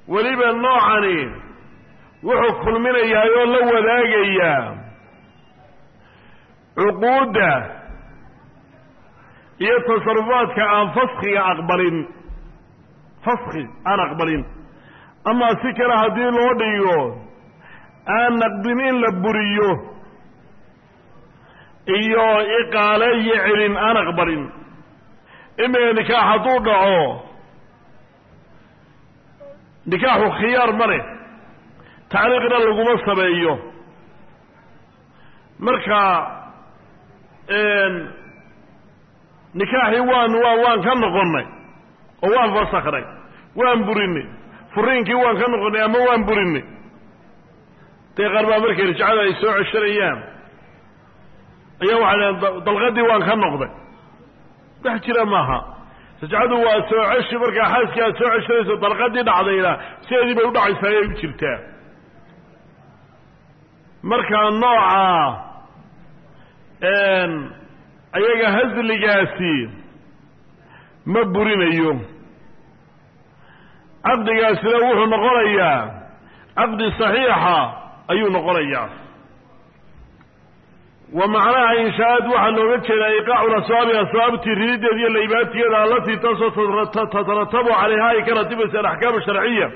Weliba noocani wuxuu kulminayaa oo la wadaagayaa cuquudda iyo tasarufaadka aan faskiga aqbalin faski aan aqbalin. Amaa si kale haddii loo dhigo aan naqdin in la buriyo. Iyo iqaale iyo celin aan aqbalin. Imika nikaax hadduu dhaco nikaaxu khiyaar ma leh. Tacliiqna laguma sameeyo. Marka nikaaxii waan waa waan ka noqonnay oo waan fasakhnay waan burinay furiinkii waan ka noqonnay ama waan burinay dee qaar baa markay rajcada ay soo ceshanayaan. Ayaa waxay dhahen dalqadii waan ka noqday. Wax jira maaha. Rajcadu waa soo ceshi markaa xaaskii aad soo ceshanayso dalqadii dhacdayna sideedii bay udhacaysaa ayay u jirtaa. Markaa nooca ayaga hasligaasi ma burinayo caqdigaasina wuxuu noqonayaa caqdi saxiixa ayuu noqonayaa wa macnaha inshaa-aad waxaa looga jeedaa iqaacu asbaabi asbaabtii ridideeda iyo laybaadkeeda allatii taasoo tataratabu calayha ay ka ratibaysa alaxkaam sharciya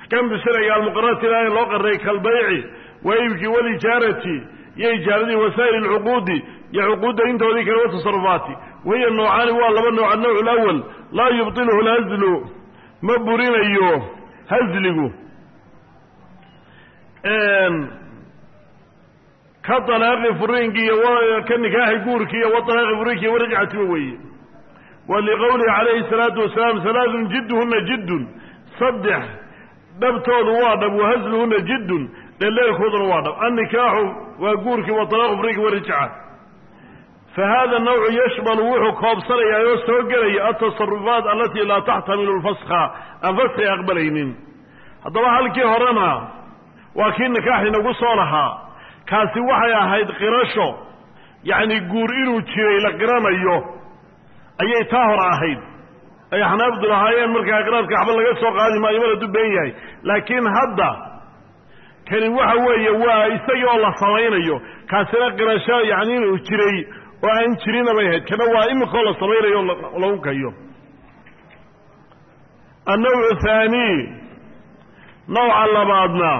axkaamta sharciga almuqararati ilaa in loo qaray kalbayci wa walijaarati iyo ijaaradii wasaa'il alcuquudi iyo cuquudda intoodii kale watasarufaati wahiya noocaani waa laba nooc annawcu alawal laa yubtiluhu lhaslu ma burinayo hasligu. Ka alaaqi furiinki iyo ka nikaaxi guurki iyo waalaaqi furiinki warajcatiba weeye. Wa liqowlihi calayhi salaatu wasalaam halaadun jidduhuna jiddun. Saddex dhabtoodu waa dhab wa hasluhuna jiddun. Dheleelkooduna waa dhab. Annikaaxu waa guurkii waalaaqu furiinki warajca fa hada nawcu yashmalu wuxuu koobsanayaa oo soo gelaya altasarufaat alatii laa taxtamilu lfaska aan faska aqbalaynin haddaba halkii horena waa kii nikaax inagu soo lahaa kaasi waxay ahayd qirasho yacni guur inuu jiray la qiranayo ayay taa hor ahayd ay xanaabdu lahaayeen markaa qiraadka waxba laga soo qaadi maayo mar hadduu been yahay laakiin hadda kani waxa weeye waa isagii oo la samaynayo kaasina qirasho yacni inuu jiray oo aan jirina bay ahayd. Kana waa imikaoo la samaynayo o lagu kayo. Annawcu haani nawca labaadna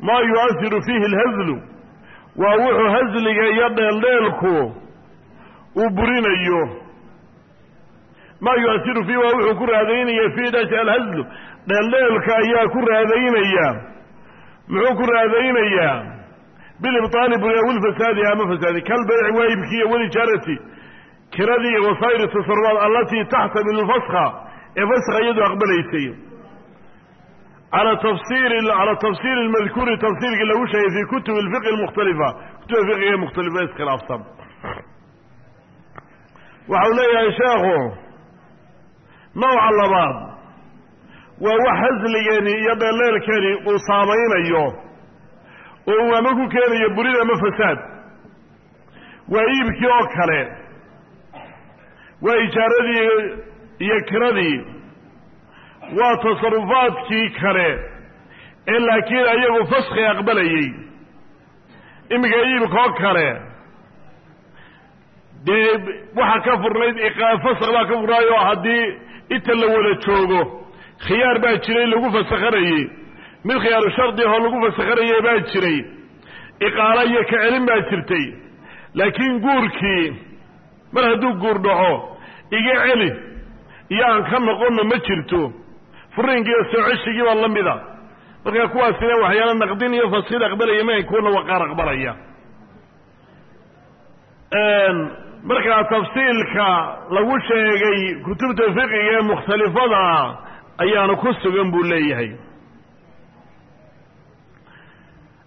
maa yu'asiru fiihi alhaslu waa wuxuu hasliga iyo dheeldheelku uu burinayo. Maa yu'asiru fiihi waa wuxuu ku raadaynaya fiihi dashi alhaslu dheeldheelka ayaa ku raadaynaya muxuu ku raadaynayaa bilibtaali wilfasaadi ama fasaadi kalbayci waayibki iyo walijaarati kiradii iyo wasaa'ir tasarufaat allatii taxtamilu lfaska ee faska iyadu aqbalaysay. Ala tafsiri cala tafsiiri lmadkuuri tafsiirkii lagu sheegay fi kutubi alfiqi almukhtalifa. Kutuba fiqiga mukhtalifa iskhilaafsan. Waxau leeyahay sheekhu nooca labaad waa wax hasligeeni iyo dheeleelkeeni uu saamaynayo oo uu ama ku keenayo burid ama fasaad. Waa iibkii oo kale. Waa ijaaradii iyo kiradii. Waa tasarufaadkii kale ee laakiin ayagu faski aqbalayey iminka iibkoo kale. Dee waxaa ka furnayd fask baa ka furnaayo haddii inta la wada joogo khiyaar baa jiray lagu fasakhanayey mid khiyaaru shardi ahoo lagu fasakhanayey baa jiray. Iqaalo iyo ka celin baa jirtay. Laakiin guurkii mar hadduu guur dhaco iga celi iyo aan ka noqonno ma jirto. Furiinkii iyo soo baa la mida marka kuwaasina waxyaala naqdin iyo faskiid aqbalaya mayn kuwana waa qaar aqbalaya. Markaa tafsiilka lagu sheegay kutubta fiqiga ee mukhtalifada ayaanu ku sugan buu leeyahay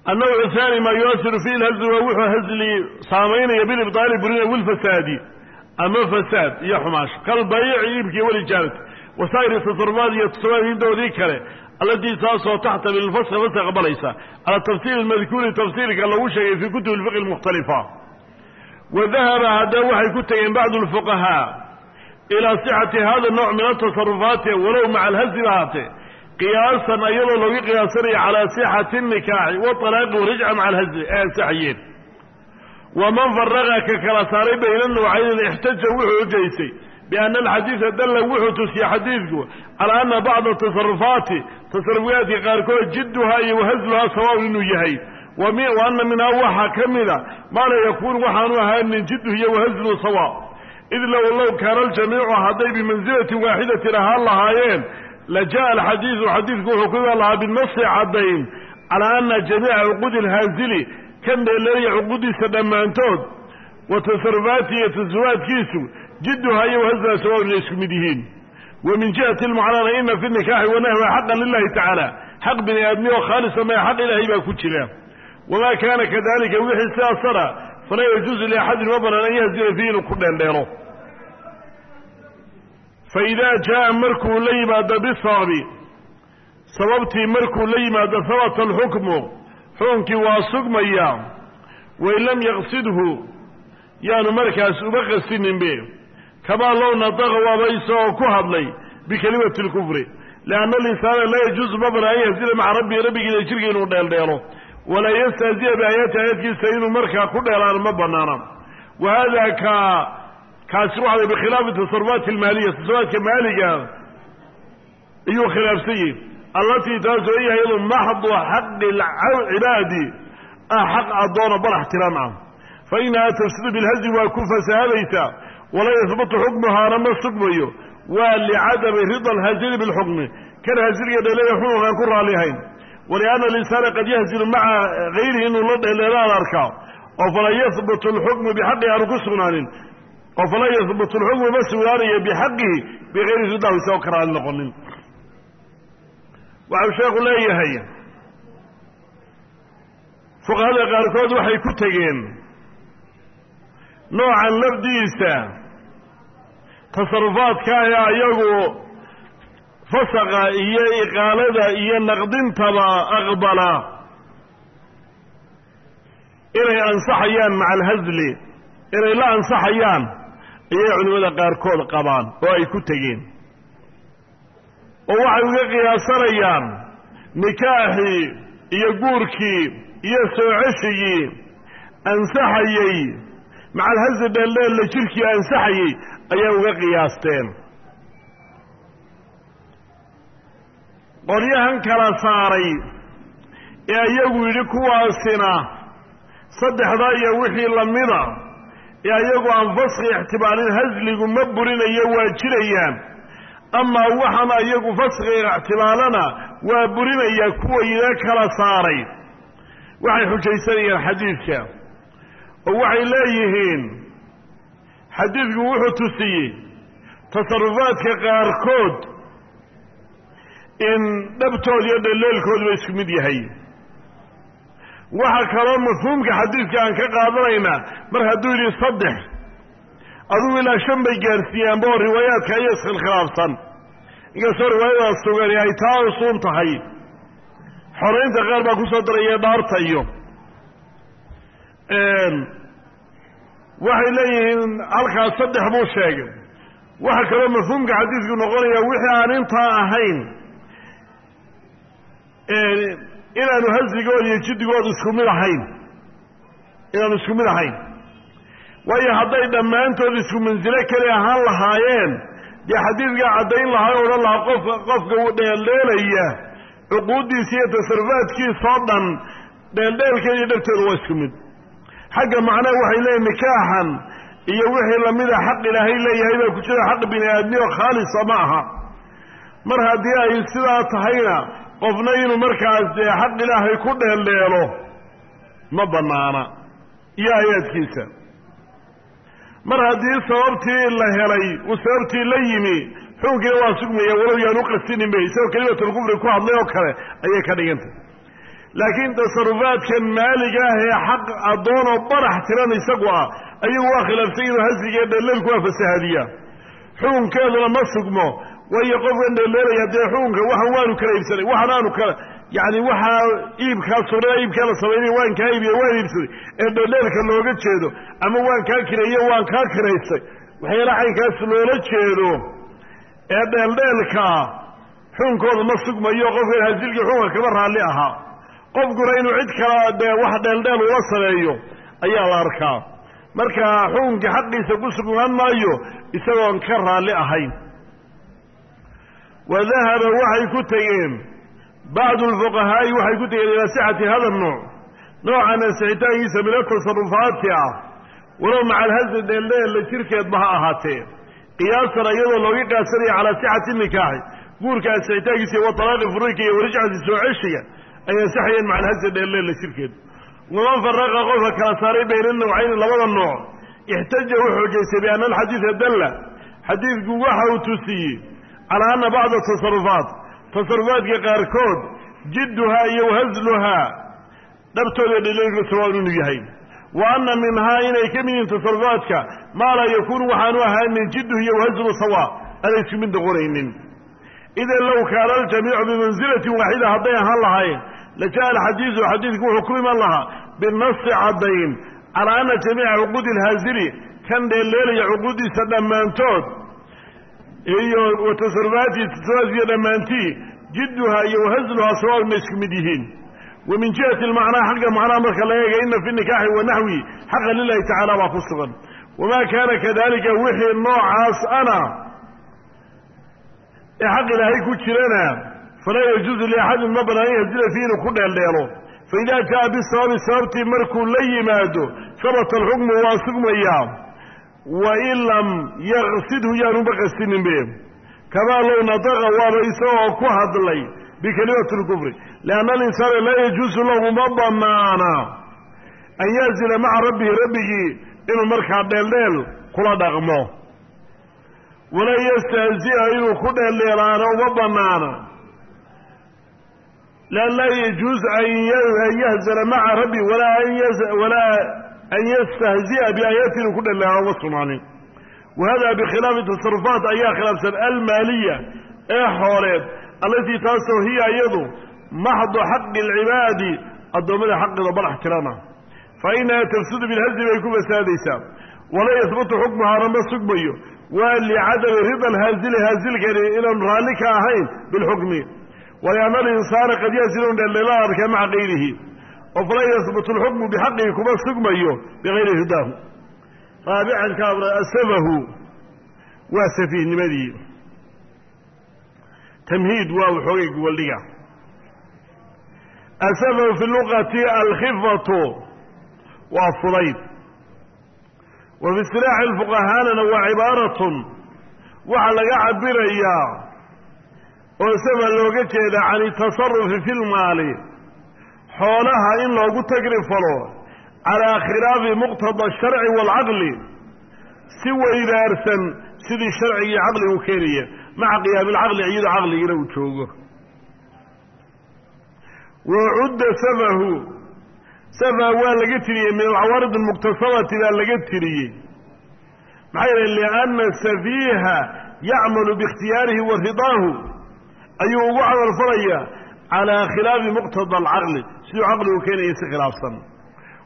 haani maa yuasiru fihi lhasli waa wuxuu hasli saamaynaya bilibtaali burina wilfasaadi ama fasaad iyo xumaash. Kalbayici iibkii walijaarati wasaa'ir tasarufaat iyo tasarufaadintoodii kale allatii taasoo taxtamil faska faska aqbalaysa. Cala tafsiir almadkuuri tafsiirka lagu sheegay fii kutubi alfiqi almukhtalifa wadahaba haddaba waxay ku tegeen bacdu alfuqahaa ilaa sixati hada nooc min atasarufaati walow maca alhasli bahaatee qiyaasan iyadoo lagu qiyaasanaya calaa sixati nikaaxi waalaaqi warajca maca alhasli ee ansaxayeen waman faraqa ka kala saaray bayna nawcaynin ixtaja wuxuu xujaysay bianna alxadiida dalla wuxuu tusiyey xadiidku calaa ana bacda tasarufaati tasarufaadka qaarkood jidduhaa iyo wahasluhaa sawaabun inuu yahay. Wa ana minhaa waxaa ka mida maa la yakuun waxaanu ahaanin jidduhu iyo wahaslu sawaab. Id low low kaana aljamiicu hadday bimansilatin waaxidatin ahaan lahaayeen la jaءa alxadiidu xadiidku wuxuu ku imaan lahaa binasi caddayn calaa ana jamiica cuquudi alhaasili kan dheeleelaya cuquudiisa dhammaantood wa tasarufaati iyo tasarufaadkiisu jidduhaa iyo wahasluhaa sawaab inay isku mid yihiin wa min jihati lmuclana ina fi nikaaxi wanahwa xaqan lilahi tacaala xaq bini aadmi oo khaalisa maya xaq ilaahay baa ku jira wamaa kaana kadalika wixii sidaasana falaa yajuusu liaxadin ma banaan an yahzila fiihi inuu ku dheeldheelo fa idaa jaa'a markuu la yimaado bisababi sababtii markuu la yimaado habata alxukmu xukunkii waa sugmaya wain lam yaqsidhu yaanu markaas uba qasininbe kamaa low nataqa waaba isagoo ku hadlay bikelimati اlkufri lianna alinsana laa yajuusu mabna an yahzila maca rabbihi rabbigiida jirka inuu dheeldheelo walaa yastahziya biaayaati aayaadkiisa inuu markaa ku dheelaano ma banaana wa hada ka kaasi waxa bikhilaafi tasarufaati almaaliya tasarufaadka maaliga ayuu khilaafsan yihi allatii taasoo yahay iyadu maxdu xaqi cibaadi ah xaq addoona barax tiran ah. Fa inahaa tafsidu bilhazi waa ku fasahadaysaa walaa yahbutu xukmuhaana ma sugmayo. Waa licadami rida alhazili bilxukmi. Kan haziliga dheeleeya xukunka aan ku raalihayn walianna alinsaana qad yahzilu maca gayrihi inuu la dheeleelaan arkaa. Oo falaa yahbutu alxukmu bixaqi aanu ku sugnaanin oo falaa yahbutu alxukmu ma sugnaanayo bixaqihi bigayri ridahu isagoo ka raali noqonin waxau sheekhu leeyahay fuqahada qaarkood waxay ku tegeen noocan lafdiisa tasarufaadka ee ayagu fasaqa iyo iqaalada iyo naqdintaba aqbala inay ansaxayaan maca alhasli inay la ansaxayaan ayay culimmada qaarkood qabaan oo ay ku tegeen. oo waxay uga qiyaasanayaan nikaaxii iyo guurkii iyo soo ceshigii ansaxayey maca alhasli dheeldheella jirkii ansaxayey ayay uga qiyaasteen. Qolyahan kala saaray ee iyagu yidhi kuwaasina saddexda iyo wixii lamida ee iyagu aan faski ixtimaalin hasligu ma burinayo waa jirayaan. Amaa waxaana iyagu faskiga ixtimaalana waa burinaya kuwayna kala saaray. Waxay xujaysanayaan xadiidka. Oo waxay leeyihiin xadiidku wuxuu tusiyey tasarufaadka qaarkood in dhabtood iyo dhaleelkooduba isku mid yahay waxaa kaloo mafhuumka xadiidka aan ka qaadanaynaa mar hadduu yidhi saddex adugu ilaa shan bay gaarsiiyaanba oo riwaayaadka ayaa iskhilaafsan inkastoo riwaayadaas sugani ay taa usuun tahay. Xoraynta qaar baa ku soo daraya dhaarta iyo waxay leeyihiin halkaas saddex buu sheegay. Waxaa kaloo mafhuumka xadiidku noqonaya wixii aan intaa ahayn inaanu hasligooda iyo jiddigooda isku mid ahayn. Inaanu isku mid ahayn. Waayo hadday dhammaantood isku mansilo keli ahaan lahaayeen dee xadiidkaa caddayn lahaa o odhan lahaa qofka qofka dheeldheelaya cuquuddiisa iyo tasarufaadkiisoo dhan dheeldheelkeeda iyo dhabteedu waa isku mid. Xagga macnaha waxay leeyihiin nikaaxan iyo wixii lamida xaq ilaahay leeyahay baa ku jira xaq bini aadmi oo khaalisa ma aha. Mar haddii ay sidaa tahayna qofna inuu markaas dee xaq ilaahay ku dheeldheelo ma bannaana. Iyo aayaadkiisa. Mar haddii sababtii la helay uu sababtii la yimi xukunkiina waa sugmaya walow yaan u qasinin be isagoo kelimatulkufri ku hadlay oo kale ayay ka dhigantay. Laakiin tasarufaadkan maaliga ah ee xaq addoon oo barax tiran isagu ah ayagu waa khilaafsay inuu hasligiiyo dheelleelku waa fasahadiyaa xukunkeeduna ma sugmo waayo qofkan dheelleelaya dee xukunka waxan waanu kala iibsanay waxan aanu kala yacni waxaa iibkaa sugnaa iibkaa la samaynay waan kaa iibiye waan iibsaday. Ee dheelleelka looga jeedo ama waan kaa kireeye waan kaa kiraystay waxyaala caynkaas loola jeedo ee dheeldheelkaa xukunkooda ma sugmayo qofkan hasilkii xukunka kama raalli ahaa qofkuna inuu cid kala dee wax dheeldheel ula sameeyo ayaa la arkaa. Marka xukunkii xaqiisa ku sugnaan maayo isagoon ka raalli ahayn wa dahaba waxay ku tegeen. Bacdu alfuqahaa'i waxay ku tegeen ilaa sixati hada nuuc noocan ansixitaankiisa min atasarufaati ah. Walow maca alhasli dheeldheella jirkeedba ha ahaatee. Qiyaasan iyadoo looga qiyaasanaya calaa sixati nikaaxi. Guurka ansixitaankiisa wa talaaqi furiinka iyo warajcati soo ceshiga ay ansaxayeen maca alhasli dheeldheella jirkeed. Waman faraqa qofka kala saaray bayna nawcayni labada nooc. Ixtaja u xoojaystay bianna alxadiida dalla xadiidku waxa uu tusiyey calaa anna bacda tasarufaat tasarufaadka qaarkood jidduhaa iyo wahasluhaa dhabtooda dheleelka sawaun inuu yahay wa anna minhaa inay ka mid yihiin tasarufaadka maa laa yakuunu waxaanu ahaanin jidduhu iyo wahaslu sawa aanay isku mid noqonaynin idan low kaana aljamiicu bimansilatin waaxida hadday ahaan lahayn lajaءa alxadiidu xadiidku wuxuu ku iman lahaa binasi caddayn calaa ana jamiica cuquudi alhaazili kan dheelleelaya cuquuddiisa dhammaantood iyo wa tasarufaatihi tasarufaadkiiyo dhammaantii jidduha iyo wahasluhaa sawaab ma isku mid yihiin. Wa min jihati almacnaa xagga macnaha marka la eega ina fi nikaaxi wa naxwi xaqa lilahi tacala baa ku sugan. Wamaa kaana kadalika wixii noocaas ana ee xaq ilaahay ku jirana falaa yajuusu liaxadin ma banaan an yahzila fiihi inuu ku dheeldheelo. Faida jaa bisababi sababtii markuu la yimaado sabata alxukmu waa sugmayaa wain lam yaqsidhu yaanuba qastinin kamaa low nataqa waaba isagoo ku hadlay bikelimati lkufri lianna alinsaana laa yajuusu lahu ma banaana an yazila maca rabbihi rabbigii inuu markaa dheeldheel kula dhaqmo walaa yastahzia inuu ku dheeldheelaana uma banaana lan laa yajuusu an yahzala maca rabbi walaa an yastahzi'a biaayaati inuu ku dheeldheelaana uma sugnaanin wahada bikhilaafi tasarufaat ayaa khilaafsan almaaliya ee xooleed allatii taasoo hiya iyadu maxdu xaqi alcibaadi addoommada xaqooda badax tirana fa inaha tafsudu bilhasdi bay ku fasaadaysaa walaa yahbutu xukmuhaana ma sugmayo waa licadami rida alhaazili haazilkani inaanu raalli ka ahayn bilxukmi walianna alinsaana qad yahzilun dheeldheela arkaa maca kayrihi oo falaa yahbutu alxukmu bixaqihi kuma sugmayo bigayri ridaahu raabican ka abra asafahu waa safiihnimadii tamhiid waa waxoogay guwaldhiga asafahu fi luqati alkhifatu waa fudayd wa fi istilaaxi lfuqahaanana waa cibaaratun waxaa laga cabirayaa oo safa looga jeedaa can itasarufi fi lmaali xoolaha in loogu tagrifalo calaa khilaafi muqtada asharci waalcaqli si weydaarsan sidii sharcigii caqligu keenaya maca qiyaami alcaqli iyadoo caqligina uu joogo. Wa cudda safahu safa waa laga tiriyey min alcawaarid almuktasabati baa laga tiriyey. Maxaa yeele lianna safiiha yacmalu biikhtiyaarihi wa ridaahu ayuu ugu camal falayaa calaa khilaafi muqtada alcaqli siduu caqligu keenaya si khilaafsan.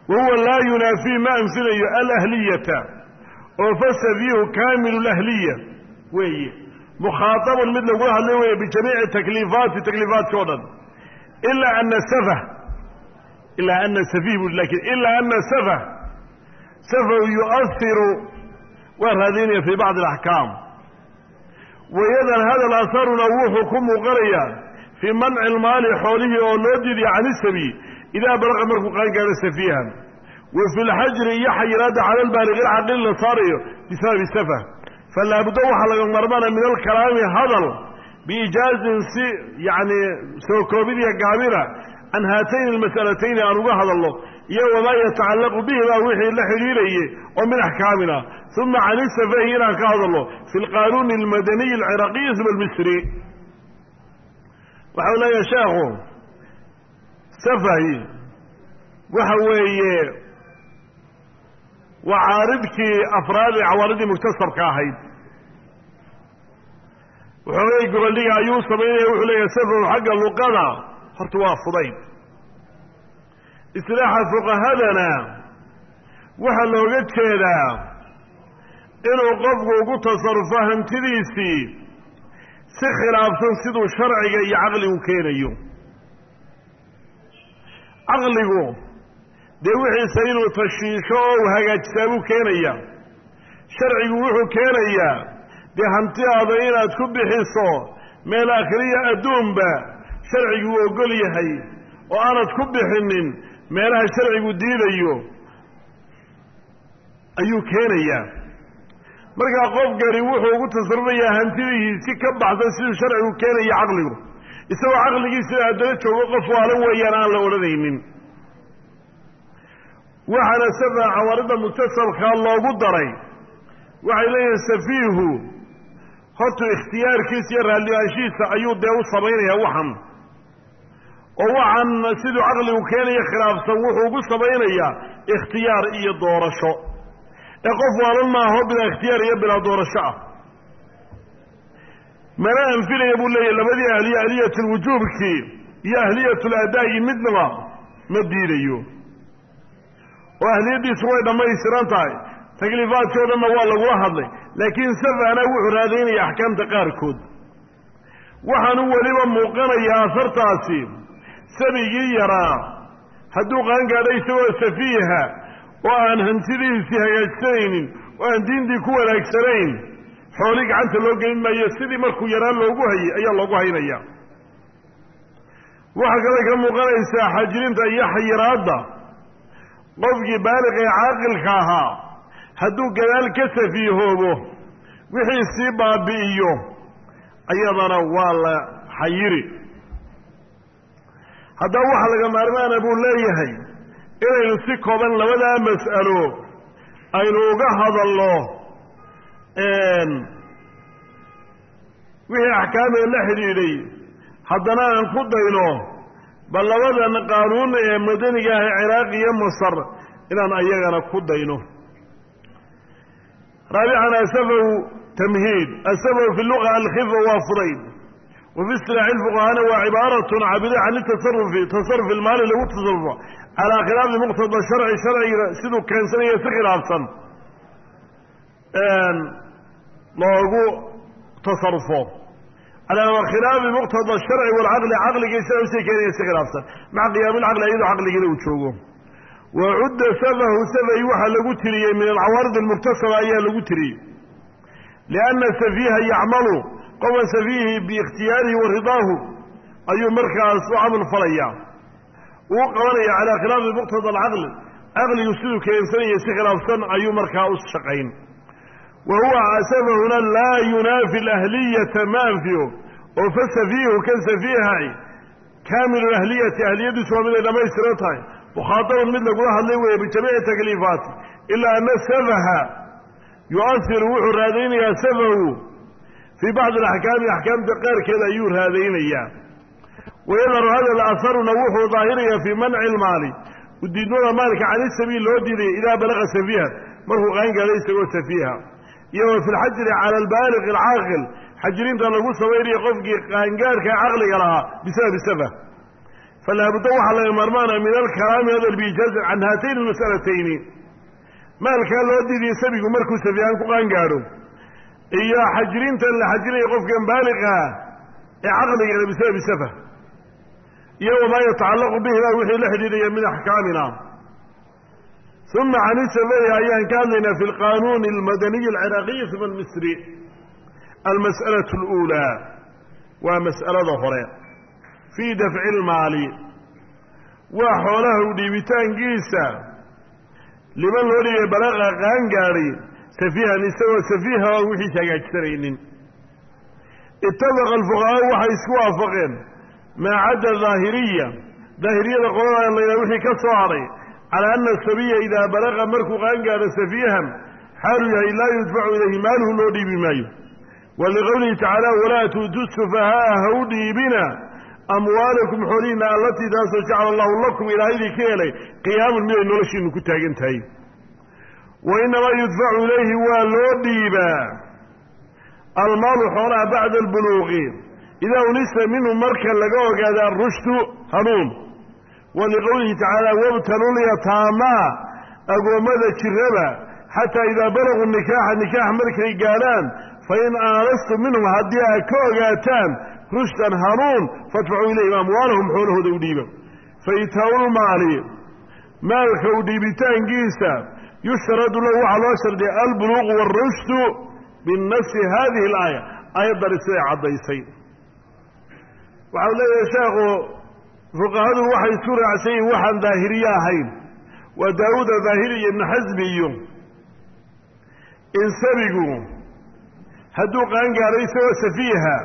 Wa huwa laa yunaafii ma anfinayo alahliyata oo fasafiihu kaamilu lahliya weeye mukhaatabun mid lagula hadlay weeye bijamiici takliifaati takliifaatka o dhan. Ilaa ana safah ilaa ana safiih bu laakiin ilaa ana safah safahu yu'ahiru waa raadaynaya fii bacdi alaxkaam. Wayadan hadal asaruna wuxuu ku muuqanayaa fii manci ilmaali xoolihii oo loo diidiya can isabi idaa balaqa markuu qaan gaadho safiihan. Wa fi lxajri iyo xayiraadda cala albaaliqi ilcaqili la saarayo bisababi safah falaabudda waxaa laga marmana min alkalaami hadal biijaazin si yacni soo koobid iyo gaabina can haatayni almas'alatayni aan uga hadalno iyo wamaa yatacallaqu bihima wixii la xidhiirayey oo min axkaamina. Uma can isafahi inaan ka hadalno fi lqaanuuni almadaniyi alciraqiyi uma almisri waxa u leeyahay sheekhu safahi waxa weeye waa caaridkii afraad ee cawaaridii muktasabka ahayd. Waxoogay goboldhiga ayuu samaynaya wuxuu leeyahay safahu xagga luqada horta waa fudayd. Istilaaxa fuqahadana waxaa looga jeedaa inuu qofku ugu tasarufo hantidiisii si khilaafsan siduu sharciga iyo caqligu keenayo. Caqligu dee wixiisa inuu tashiisho oo u hagaajisaa buu keenaya sharcigu wuxuu keenayaa dee hantidaada inaad ku bixiso meel akhriya adduunba sharcigu uu ogol yahay. Oo aanad ku bixinin meelaha sharcigu diidayo ayuu keenayaa markaa qofkani wuxuu ugu tasarufayaa hantidihiisi ka baxsan siduu sharcigu keenaya caqligu. Isagoo caqligiisina haddana joogo qof waalan weeyaan aan la odhanaynin. Waxaana safa cawaaridda muktasabkaa loogu daray. Waxay leeyihiin safiihu hortu ikhtiyaarkiisa iyo raalliyaanshihiisa ayuu dee u samaynayaa waxan. Oo waxaan siduu caqligu keenaya khilaafsan wuxuu ugu samaynayaa ikhtiyaar iyo doorasho ee qof waalan maaho bilaa ikhtiyaar iyo bilaa doorasho ah. Mana anfinaya buu leeyahy labadii ahliya ahliyat lwujuubkii iyo ahliyatul adaa'i midnaba ma diidayo. Oo ahliyaddiisu way dhammaystiran tahay. Dhanna waa lagula hadlay laakiin safahna wuxuu raadaynaya axkaamta qaarkood. Waxaanu weliba muuqanayaa asartaasi sabigii yaraa. Hadduu qaangaadho isagoo safiiha oo aan hantidiisii hagaajsanaynin oo aan diintii ku wanaagsanayn xooli gacanta loo gelin maayo sidii markuu yaraan loogu hayay ayaa loogu haynaya. Waxaa kale ka muuqanaysaa xajirinta iyo xayiraadda. Qofkii baaliq ee caaqilka ahaa hadduu gadaal ka safiihoobo wixii sii baabi'iyo ayadana waa la xayiri. Haddaba waxa laga maarmaana buu leeyahay inaynu si kooban labadaa mas'alo aynu uga hadalno wixii axkaamee la xidhiidhay. Haddana aan ku dayno bal labadan qaanuun ee madaniga ah ciraaq iyo masar inaan ayagana ku dayno. Raabican asafahu tamhiid asafahu fi luga alkhifa waa fudayd wa fi istilaaxi lfuqahaana waa cibaaratun cabida can itasarufi tasaruf ilmaali lagu tasarufo calaa khilaafi muqtada sharci sharciga siduu keensanaya si khilaafsan. Loogu tasarufo calaa khilaafi muqtada sharci walcaqli caqligii sharci keenaya si khilaafsan. Maca qiyaami lcaqli iyadoo caqligiina uu joogo. Wa cudda safahu safay waxaa lagu tiriyey min alcawaarid almuktasaba ayaa lagu tiriyey. Lianna safiiha yacmalu qofka safiihi biikhtiyaarihi wa ridaahu ayuu markaas u camal falaya uu qabanaya calaa khilaafi muqtada alcaqli. Caqligu siduu keensanaya si khilaafsan ayuu markaa u shaqayn. Wa huwa safahuna laa yunaafi alahliyata ma anfiyo oo fa safiihu kan safiihay kaamilu ahliyati ahliyadiisu waa miday dhammaystiran tahay. Mukhaadaban mid lagula hadlay weeye bijamiici takliifaati. Ilaa ana safaha yu'asiru wuxuu raadaynayaa safahu fii bacdi alaxkaami axkaamta qaarkeeda ayuu raadaynayaa wayadharu hada alasaruna wuxuu daahirayaa fii manci ilmaali udiidmada maalka cani sabiil loo diiday idaa balaqa safiiha markuu qaangaadhay isagoo safiiha. Iyo wa fi lxajri cala albaaliq alcaaqil xajirinta lagu samaynayo qofkii qaangaarhka caqliga lahaa bisababi safah falaabudda waxaa laga maarmaana min alkalaami hadal biijaaza can haatayn almas'alatayni maalkaa loo diidiye sabigu markuu safiihaan ku qaangaadho iyo xajirintan la xajinayo qofkan baaliqaa ee caqligana bisababi safah iyo wamaa yatacallaqu bihima wixii la xidhiidhaya min axkaamina. Uma can isafaya ayaan ka hadlaynaa fi lqanuuni almadaniyi alciraaqiyi uma almisri almas'alatu اluulaa waa mas'alada hore. Fii dafci lmaali waa xoolaha dhiibitaankiisa liman loo dhigay balaqa qaangaadhay safiihan isagoo safiiha oan wixiisa hagaajsanaynin. Itafaqa alfuqahaau waxay isku waafaqeen maa cadda daahiriya daahiriyada qolada layidhaha wixii ka soo hadhay calaa ana sabiya idaa balaqa markuu qaangaadho safiihan xaalu yahay laa yudfacu ilayhi maaluhu loo dhiibi maayo. Wa liqowlihi tacaala walaa tuutu sufahaaa ha u dhiibina amwaalakum xoolihiina allatii taasoo jacala allahu lakum ilaaha idinka helay qiyaaman miday noloshiinu ku taagan tahay. Wa inamaa yudfacu ilayhi waa loo dhiibaa almaalu xoolaha bacda albuluuqi idaa unisa minhu marka laga ogaada arushdu hanuun wa liqowlihi tacaala wabtalulyataamaa agoommada jiraba xataa idaa balaguu nikaaxa nikaax markay gaadhaan fain aanastum minhum haddii aad ka ogaataan rushdan hanuun fadfacuu ilayhim amwaalahum xoolahooda u dhiiba faitaa'ulmaali maalka u dhiibitaankiisa yushtaradu lahu waxaa loo shardiya albuluuqu waarushdu binafsi hadihi alaaya aayaddani siday caddaysay waxau leeyahay sheekhu fuqahadu waxay isku raacsan waxaan daahiriye ahayn. Waa daawuuda daahiri iyo ibnu xasmi iyo in sabigu hadduu qaangaadho isagoo safiiha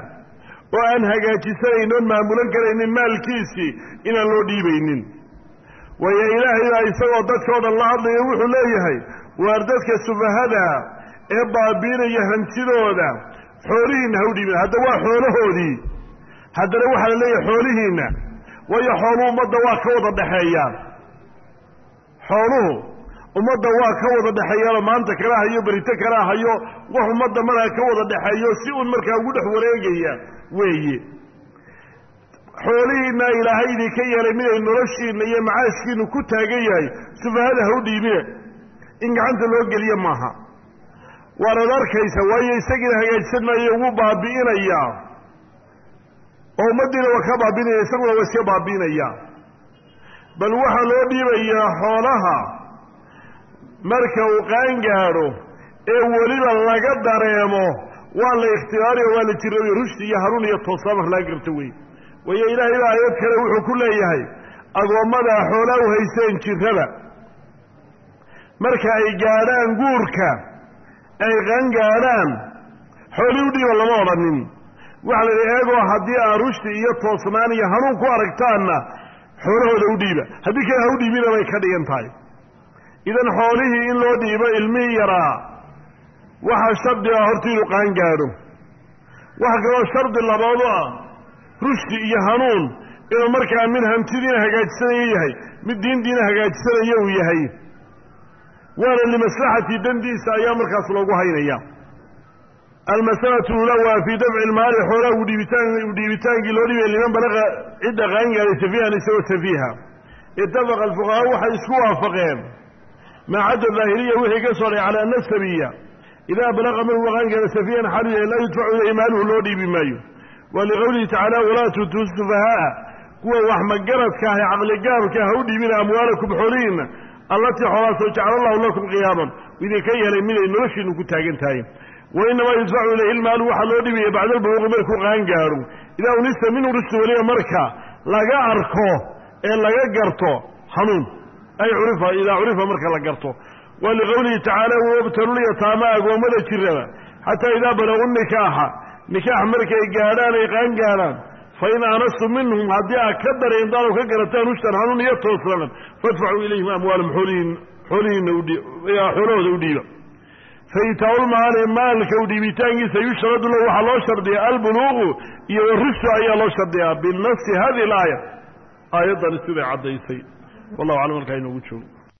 oo aan hagaajisanayn oon maamulan karaynin maalkiisii inaan loo dhiibaynin. Waayo ilaahay baa isagoo dadkao dhan la hadlayo wuxuu leeyahay waar dadka sufahada ee baabiinaya hantidooda xoolihiinna ha u dhiibin. Hadda waa xoolahoodii haddana waxaa la leeyahay xoolihiinna waayo xooluhu ummadda waa ka wada dhexeeyaan xooluhu ummadda waa ka wada dhexeeyaanoo maanta kala hayo berito kala hayo wax ummadda markaa ka wada dhexeeyo si uun markaa ugu dhex wareegaya weeye. Xoolihiinna ilaahay idinka yeelay miday noloshiinna iyo macaashkiinu ku taagan yahay sufahada ha u dhiibine in gacanta loo geliye maaha. Waanad arkaysa waayo isagiina hagaajsan maayo ugu baabi'inayaa oo ummaddiina waa ka baabi'inaya isaguna waa iska baabi'inayaa bal waxaa loo dhiibayaa xoolaha marka uu qaangaadho ee weliba laga dareemo waa la ikhtibaariyo waa la jirooyo rushdi iyo hanuun iyo toosaan wax laga garto wey waayo ilaahay baa aayad kale wuxuu ku leeyahay addoommada xoolaa u haysteen jirrada. Marka ay gaadhaan guurka ay qaangaadhaan xoolii u dhiiba lama odhanin waxaa la yidhi eegoo haddii aa rushdi iyo toosnaan iyo hanuun ku aragtaanna xoolahooda u dhiiba. Haddii kale ha u dhiibina bay ka dhigan tahay. Idan xoolihii in loo dhiibo ilmihii yaraa waxaa shardi ah horta inuu qaangaadho. Waxa kaloo shardi labaadu ah rushdi iyo hanuun inuu markaa mid hantidiina hagaajisanayo yahay mid diintiina hagaajisanayo uu yahay. Waana limaslaxati dandiisa ayaa markaas loogu haynaya almasalatu ula waa fii dafci lmaali udhiibitaan udhiibitaankii loo dhibaya liman balaqa cidda qaangaaday safiihan isagoo safiiha. Itafaqa alfuqahaa waxay isku waafaqeen. Maa cadda daahiriya wixii ka soo dhay cala ana sabiya idaa balaqa markuu qaangaada safiihan xaliya laa yudfacu ilayhi maaluhu loo dhiibi maayo. Wa liqowlihi tacaala walaa tutuu sufahaaa kuwa wax magaradka ah ee caqligaabka ha u dhiibina amwaalakum xoolihiinna allatii xoolaasoo jacala allahu lakum qiyaaman. Idinka yeelay miday noloshiinu ku taagan tahay wa inamaa yudfacu ilayhi lmaalu waxaa loo dhibaya bacda albuluuqi markuu qaangaadho idaa unisa minhu rushdu weliba marka laga arko ee laga garto hanuun ay curifa idaa curifa marka la garto wa liqowlihi tacaala wabtalulyataama agoommada jiraba xataa idaa balagu nikaaxa nikaax markay gaadhaan ay qaangaadhaan fain aanastum minhum haddii aad ka dareentaan oo ka garataan rushdan hanuun iyo toosnanan fadfacuu ilayhim amwaalum xoolihiin xoolihiinna xoolahooda u dhiiba faitaaulmaali maalka u dhiibitaankiisa yushradu lahu waxaa loo shardiyaa albuluuqu iyo warushdu ayaa loo shardiyaa binafsi hadihi alaaya. Aayaddani siday caddaysay. Wallahu aclam halkaa inoogu joogo